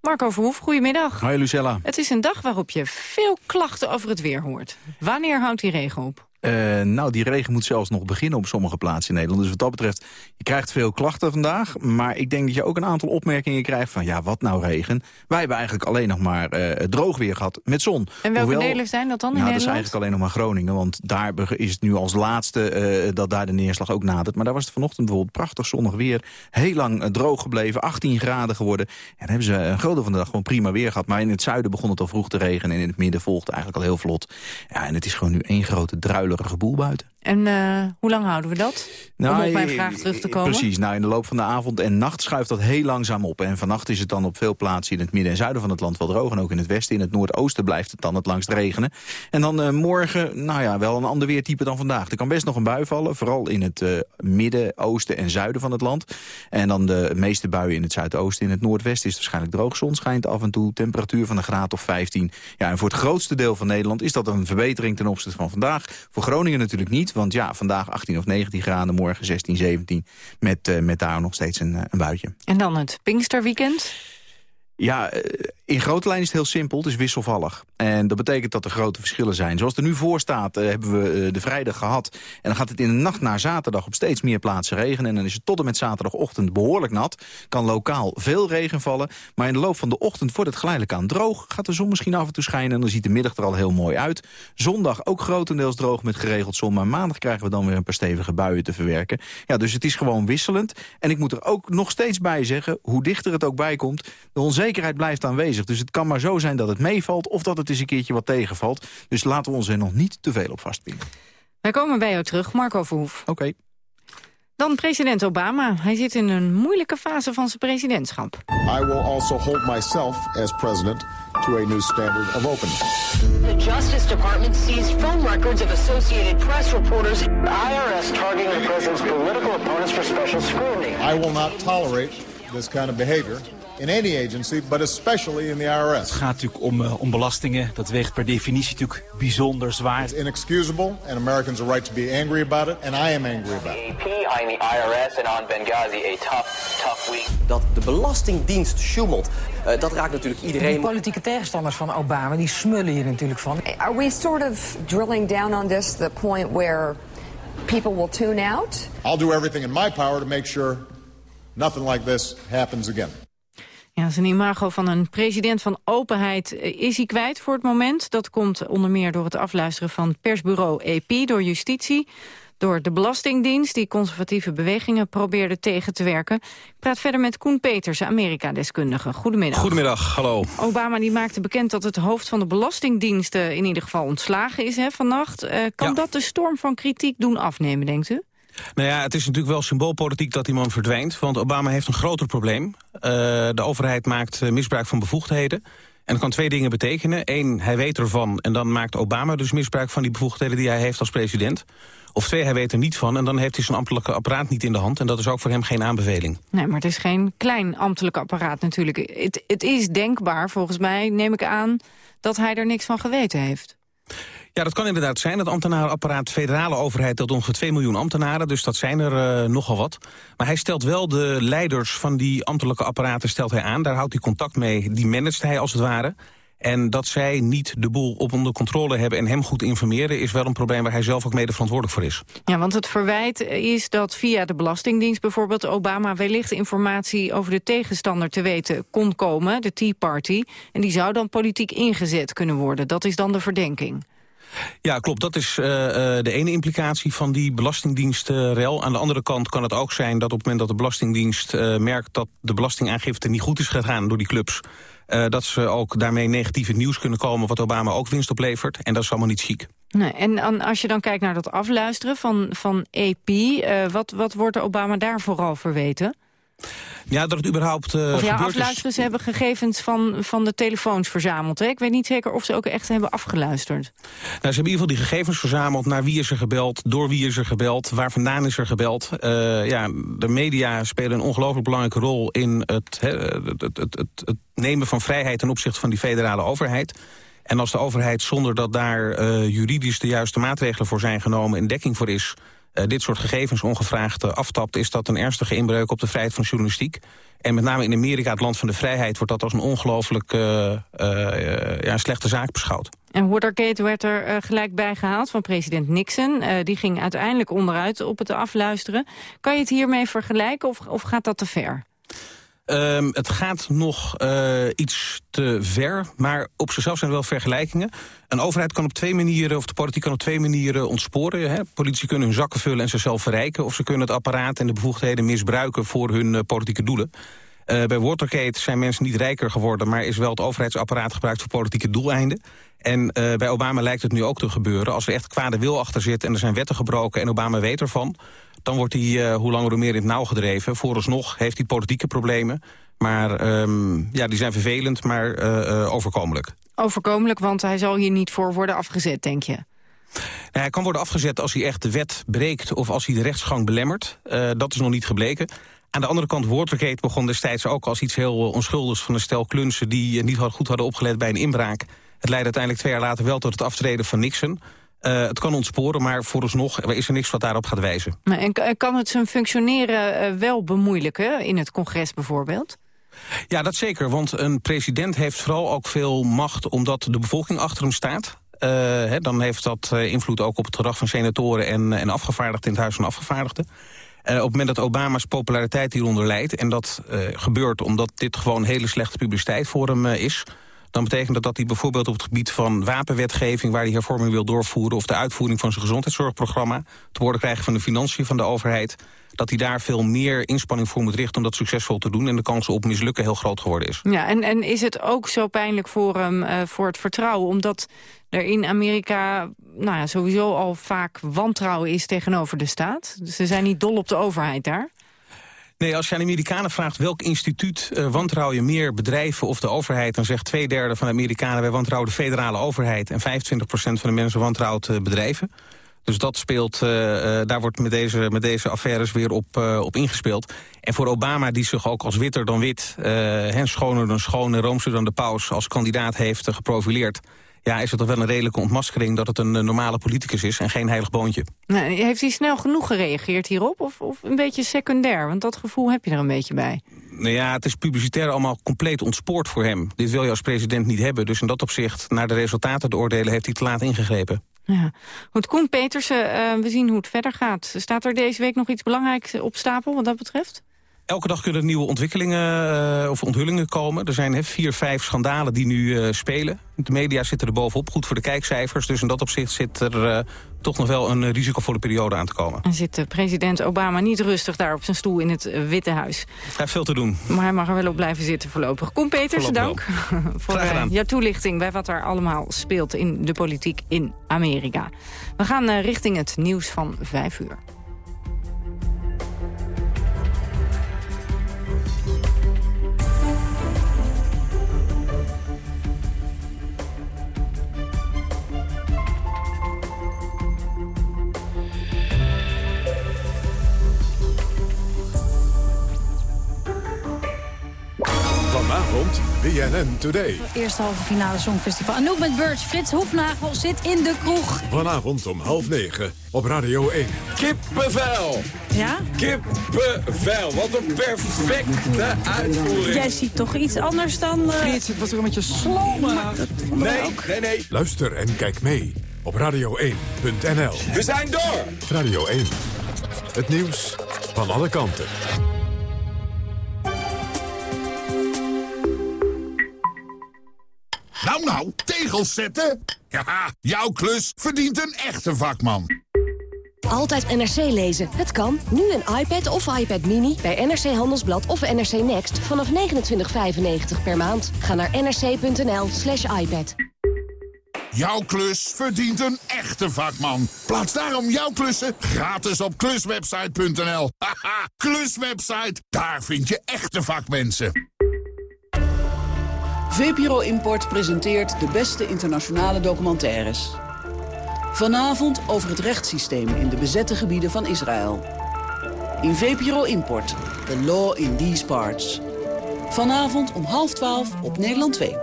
Marco Verhoef, goedemiddag. Hoi Lucella. Het is een dag waarop je veel klachten over het weer hoort. Wanneer houdt die regen op? Uh, nou, die regen moet zelfs nog beginnen op sommige plaatsen in Nederland. Dus wat dat betreft, je krijgt veel klachten vandaag. Maar ik denk dat je ook een aantal opmerkingen krijgt van... ja, wat nou regen? Wij hebben eigenlijk alleen nog maar uh, droog weer gehad met zon. En welke Hoewel, delen zijn dat dan in nou, Nederland? dat is eigenlijk alleen nog maar Groningen. Want daar is het nu als laatste uh, dat daar de neerslag ook nadert. Maar daar was het vanochtend bijvoorbeeld prachtig zonnig weer. Heel lang droog gebleven, 18 graden geworden. En dan hebben ze een groot deel van de dag gewoon prima weer gehad. Maar in het zuiden begon het al vroeg te regenen. En in het midden volgde eigenlijk al heel vlot. Ja, en het is gewoon nu één grote druilerige boel buiten. En uh, hoe lang houden we dat? Nou, Om op mijn vraag terug te komen. Precies. Nou, in de loop van de avond en nacht schuift dat heel langzaam op. En vannacht is het dan op veel plaatsen in het midden en zuiden van het land wel droog. En ook in het westen, in het noordoosten blijft het dan het langst regenen. En dan uh, morgen, nou ja, wel een ander weertype dan vandaag. Er kan best nog een bui vallen, vooral in het uh, midden, oosten en zuiden van het land. En dan de meeste buien in het zuidoosten. In het noordwesten is het waarschijnlijk droog. Zon schijnt af en toe, temperatuur van een graad of 15. Ja, en voor het grootste deel van Nederland is dat een verbetering ten opzichte van vandaag. Voor Groningen natuurlijk niet, want ja, vandaag 18 of 19 graden, morgen 16, 17. Met, uh, met daar nog steeds een, een buitje. En dan het Pinksterweekend? Ja, in grote lijnen is het heel simpel. Het is wisselvallig. En dat betekent dat er grote verschillen zijn. Zoals er nu voor staat, uh, hebben we uh, de vrijdag gehad. En dan gaat het in de nacht naar zaterdag op steeds meer plaatsen regenen. En dan is het tot en met zaterdagochtend behoorlijk nat. Kan lokaal veel regen vallen. Maar in de loop van de ochtend wordt het geleidelijk aan droog. Gaat de zon misschien af en toe schijnen. En dan ziet de middag er al heel mooi uit. Zondag ook grotendeels droog met geregeld zon. Maar maandag krijgen we dan weer een paar stevige buien te verwerken. Ja, dus het is gewoon wisselend. En ik moet er ook nog steeds bij zeggen, hoe dichter het ook bij komt... de onzekerheid blijft aanwezig. Dus het kan maar zo zijn dat het meevalt of dat het eens een keertje wat tegenvalt. Dus laten we ons er nog niet te veel op vastpinnen. Wij komen bij jou terug, Marco Verhoef. Oké. Okay. Dan president Obama. Hij zit in een moeilijke fase van zijn presidentschap. I will also hold myself as president to a new standard of openness. The Justice Department seized phone records of Associated Press reporters. The IRS targeting the president's political opponents for special scrutiny. I will not tolerate this kind of behavior in any agency, but especially in the IRS. Het gaat natuurlijk om, uh, om belastingen. Dat weegt per definitie natuurlijk bijzonder zwaar. It's inexcusable, and Americans have a right to be angry about it, and I am angry about it. AP eyeing the IRS and on Benghazi a tough, tough week. Dat de Belastingdienst sjoemelt, uh, dat raakt natuurlijk iedereen. De politieke tegenstanders van Obama, die smullen hier natuurlijk van. Are we sort of drilling down on this, the point where people will tune out? I'll do everything in my power to make sure nothing like this happens again. Ja, zijn imago van een president van openheid is hij kwijt voor het moment. Dat komt onder meer door het afluisteren van persbureau EP door justitie door de Belastingdienst... die conservatieve bewegingen probeerde tegen te werken. Ik praat verder met Koen Peters, Amerika-deskundige. Goedemiddag. Goedemiddag, hallo. Obama die maakte bekend dat het hoofd van de Belastingdienst... in ieder geval ontslagen is hè, vannacht. Uh, kan ja. dat de storm van kritiek doen afnemen, denkt u? Nou ja, het is natuurlijk wel symboolpolitiek dat die man verdwijnt. Want Obama heeft een groter probleem. Uh, de overheid maakt misbruik van bevoegdheden. En dat kan twee dingen betekenen. Eén, hij weet ervan en dan maakt Obama dus misbruik van die bevoegdheden die hij heeft als president. Of twee, hij weet er niet van en dan heeft hij zijn ambtelijke apparaat niet in de hand. En dat is ook voor hem geen aanbeveling. Nee, maar het is geen klein ambtelijk apparaat natuurlijk. Het, het is denkbaar, volgens mij, neem ik aan, dat hij er niks van geweten heeft. Ja, dat kan inderdaad zijn. Het ambtenarenapparaat federale overheid telt ongeveer 2 miljoen ambtenaren. Dus dat zijn er uh, nogal wat. Maar hij stelt wel de leiders van die ambtelijke apparaten stelt hij aan. Daar houdt hij contact mee. Die managt hij als het ware. En dat zij niet de boel op onder controle hebben en hem goed informeren... is wel een probleem waar hij zelf ook mede verantwoordelijk voor is. Ja, want het verwijt is dat via de Belastingdienst bijvoorbeeld... Obama wellicht informatie over de tegenstander te weten kon komen, de Tea Party. En die zou dan politiek ingezet kunnen worden. Dat is dan de verdenking. Ja, klopt. Dat is uh, de ene implicatie van die belastingdienstrel. Uh, Aan de andere kant kan het ook zijn dat op het moment dat de Belastingdienst uh, merkt... dat de belastingaangifte niet goed is gegaan door die clubs... Uh, dat ze ook daarmee negatief nieuws kunnen komen... wat Obama ook winst oplevert. En dat is allemaal niet chic. Nee, en als je dan kijkt naar dat afluisteren van, van AP... Uh, wat, wat wordt Obama daar vooral verweten? Ja, dat het überhaupt uh, of ja, afluisteren, ze hebben gegevens van, van de telefoons verzameld. Hè? Ik weet niet zeker of ze ook echt hebben afgeluisterd. Nou, ze hebben in ieder geval die gegevens verzameld. Naar wie is er gebeld, door wie is er gebeld, waar vandaan is er gebeld. Uh, ja, de media spelen een ongelooflijk belangrijke rol in het, het, het, het, het nemen van vrijheid ten opzichte van die federale overheid. En als de overheid zonder dat daar uh, juridisch de juiste maatregelen voor zijn genomen... en dekking voor is, uh, dit soort gegevens ongevraagd uh, aftapt... is dat een ernstige inbreuk op de vrijheid van journalistiek. En met name in Amerika, het land van de vrijheid... wordt dat als een ongelooflijk ja, slechte zaak beschouwd. En Watergate werd er gelijk bij gehaald van president Nixon. die ging uiteindelijk onderuit op het afluisteren. Kan je het hiermee vergelijken of, of gaat dat te ver? Um, het gaat nog uh, iets te ver, maar op zichzelf zijn er wel vergelijkingen. Een overheid kan op twee manieren, of de politiek kan op twee manieren ontsporen. Hè. Politici kunnen hun zakken vullen en zichzelf verrijken... of ze kunnen het apparaat en de bevoegdheden misbruiken voor hun uh, politieke doelen. Uh, bij Watergate zijn mensen niet rijker geworden... maar is wel het overheidsapparaat gebruikt voor politieke doeleinden. En bij Obama lijkt het nu ook te gebeuren. Als er echt kwade wil achter zit en er zijn wetten gebroken... en Obama weet ervan, dan wordt hij uh, hoe langer hoe meer in het nauw gedreven. Vooralsnog heeft hij politieke problemen. Maar um, ja, die zijn vervelend, maar uh, overkomelijk. Overkomelijk, want hij zal hier niet voor worden afgezet, denk je? Hij kan worden afgezet als hij echt de wet breekt... of als hij de rechtsgang belemmert. dat is nog niet gebleken. Aan de andere kant, Watergate begon destijds ook als iets heel onschuldigs... van een stel klunsen die niet goed hadden opgelet bij een inbraak. Het leidde uiteindelijk twee jaar later wel tot het aftreden van Nixon... Uh, het kan ontsporen, maar vooralsnog is er niks wat daarop gaat wijzen. En kan het zijn functioneren uh, wel bemoeilijken in het congres bijvoorbeeld? Ja, dat zeker, want een president heeft vooral ook veel macht... omdat de bevolking achter hem staat. Uh, hè, dan heeft dat invloed ook op het gedrag van senatoren en, en afgevaardigden... in het Huis van Afgevaardigden. op het moment dat Obama's populariteit hieronder leidt... en dat gebeurt omdat dit gewoon hele slechte publiciteit voor hem is dan betekent dat dat hij bijvoorbeeld op het gebied van wapenwetgeving... waar hij hervorming wil doorvoeren... of de uitvoering van zijn gezondheidszorgprogramma... te worden krijgen van de financiën van de overheid... dat hij daar veel meer inspanning voor moet richten om dat succesvol te doen... en de kans op mislukken heel groot geworden is. Ja, en, en is het ook zo pijnlijk voor hem, uh, voor het vertrouwen... omdat er in Amerika nou ja, sowieso al vaak wantrouwen is tegenover de staat? Dus ze zijn niet dol op de overheid daar? Nee, als je aan de Amerikanen vraagt welk instituut uh, wantrouw je meer bedrijven of de overheid... dan zegt twee derde van de Amerikanen wij wantrouwen de federale overheid... en 25 procent van de mensen wantrouwt uh, bedrijven. Dus dat speelt, uh, daar wordt met deze, met deze affaires weer op, op ingespeeld. En voor Obama, die zich ook als witter dan wit... hen schoner dan schoon en roomser dan de paus als kandidaat heeft geprofileerd ja, is het toch wel een redelijke ontmaskering dat het een normale politicus is en geen heilig boontje. Heeft hij snel genoeg gereageerd hierop of, of een beetje secundair? Want dat gevoel heb je er een beetje bij. Nou ja, het is publicitair allemaal compleet ontspoord voor hem. Dit wil je als president niet hebben. Dus in dat opzicht, naar de resultaten te oordelen, heeft hij te laat ingegrepen. Ja. Goed, Koen Petersen, uh, we zien hoe het verder gaat. Staat er deze week nog iets belangrijks op stapel wat dat betreft? Elke dag kunnen er nieuwe ontwikkelingen uh, of onthullingen komen. Er zijn he, vier, vijf schandalen die nu uh, spelen. De media zitten er bovenop, goed voor de kijkcijfers. Dus in dat opzicht zit er uh, toch nog wel een risicovolle periode aan te komen. En zit president Obama niet rustig daar op zijn stoel in het Witte Huis. Hij heeft veel te doen. Maar hij mag er wel op blijven zitten voorlopig. Koen Peters, dank voor jouw toelichting bij wat er allemaal speelt in de politiek in Amerika. We gaan richting het nieuws van vijf uur. BNN Today. Eerste halve finale Songfestival. Anouk met Birds. Frits Hoefnagel zit in de kroeg. Vanavond om half negen op Radio 1. Kippenvel. Ja? Kippenvel. Wat een perfecte uitvoering. Jij ziet toch iets anders dan... Uh... Frits, het was toch een beetje sloom. Nee, nee, nee. Luister en kijk mee op radio1.nl. We zijn door. Radio 1. Het nieuws van alle kanten. Nou, nou, tegels zetten? Ja, jouw klus verdient een echte vakman. Altijd NRC lezen. Het kan. Nu een iPad of iPad Mini bij NRC Handelsblad of NRC Next vanaf 29,95 per maand. Ga naar nrc.nl slash iPad. Jouw klus verdient een echte vakman. Plaats daarom jouw klussen gratis op kluswebsite.nl. Haha, kluswebsite, daar vind je echte vakmensen. VPRO Import presenteert de beste internationale documentaires. Vanavond over het rechtssysteem in de bezette gebieden van Israël. In VPRO Import, The Law in These Parts. Vanavond om half twaalf op Nederland 2.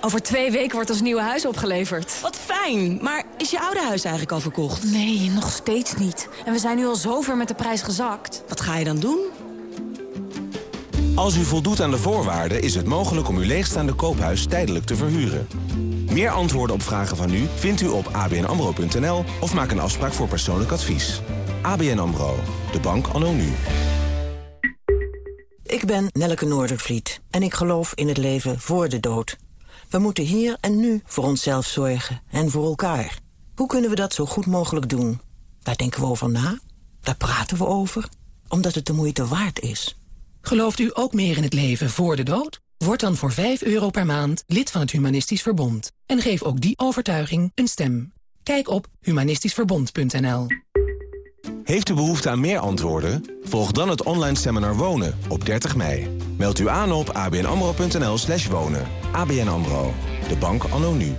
Over twee weken wordt ons nieuwe huis opgeleverd. Wat fijn, maar is je oude huis eigenlijk al verkocht? Nee, nog steeds niet. En we zijn nu al zo ver met de prijs gezakt. Wat ga je dan doen? Als u voldoet aan de voorwaarden is het mogelijk om uw leegstaande koophuis tijdelijk te verhuren. Meer antwoorden op vragen van u vindt u op abnamro.nl of maak een afspraak voor persoonlijk advies. ABN AMRO, de bank anno nu. Ik ben Nelleke Noordervliet en ik geloof in het leven voor de dood. We moeten hier en nu voor onszelf zorgen en voor elkaar. Hoe kunnen we dat zo goed mogelijk doen? Daar denken we over na, daar praten we over, omdat het de moeite waard is. Gelooft u ook meer in het leven voor de dood? Word dan voor 5 euro per maand lid van het Humanistisch Verbond. En geef ook die overtuiging een stem. Kijk op humanistischverbond.nl Heeft u behoefte aan meer antwoorden? Volg dan het online seminar Wonen op 30 mei. Meld u aan op abnamro.nl slash wonen. ABN AMRO, de bank anno nu.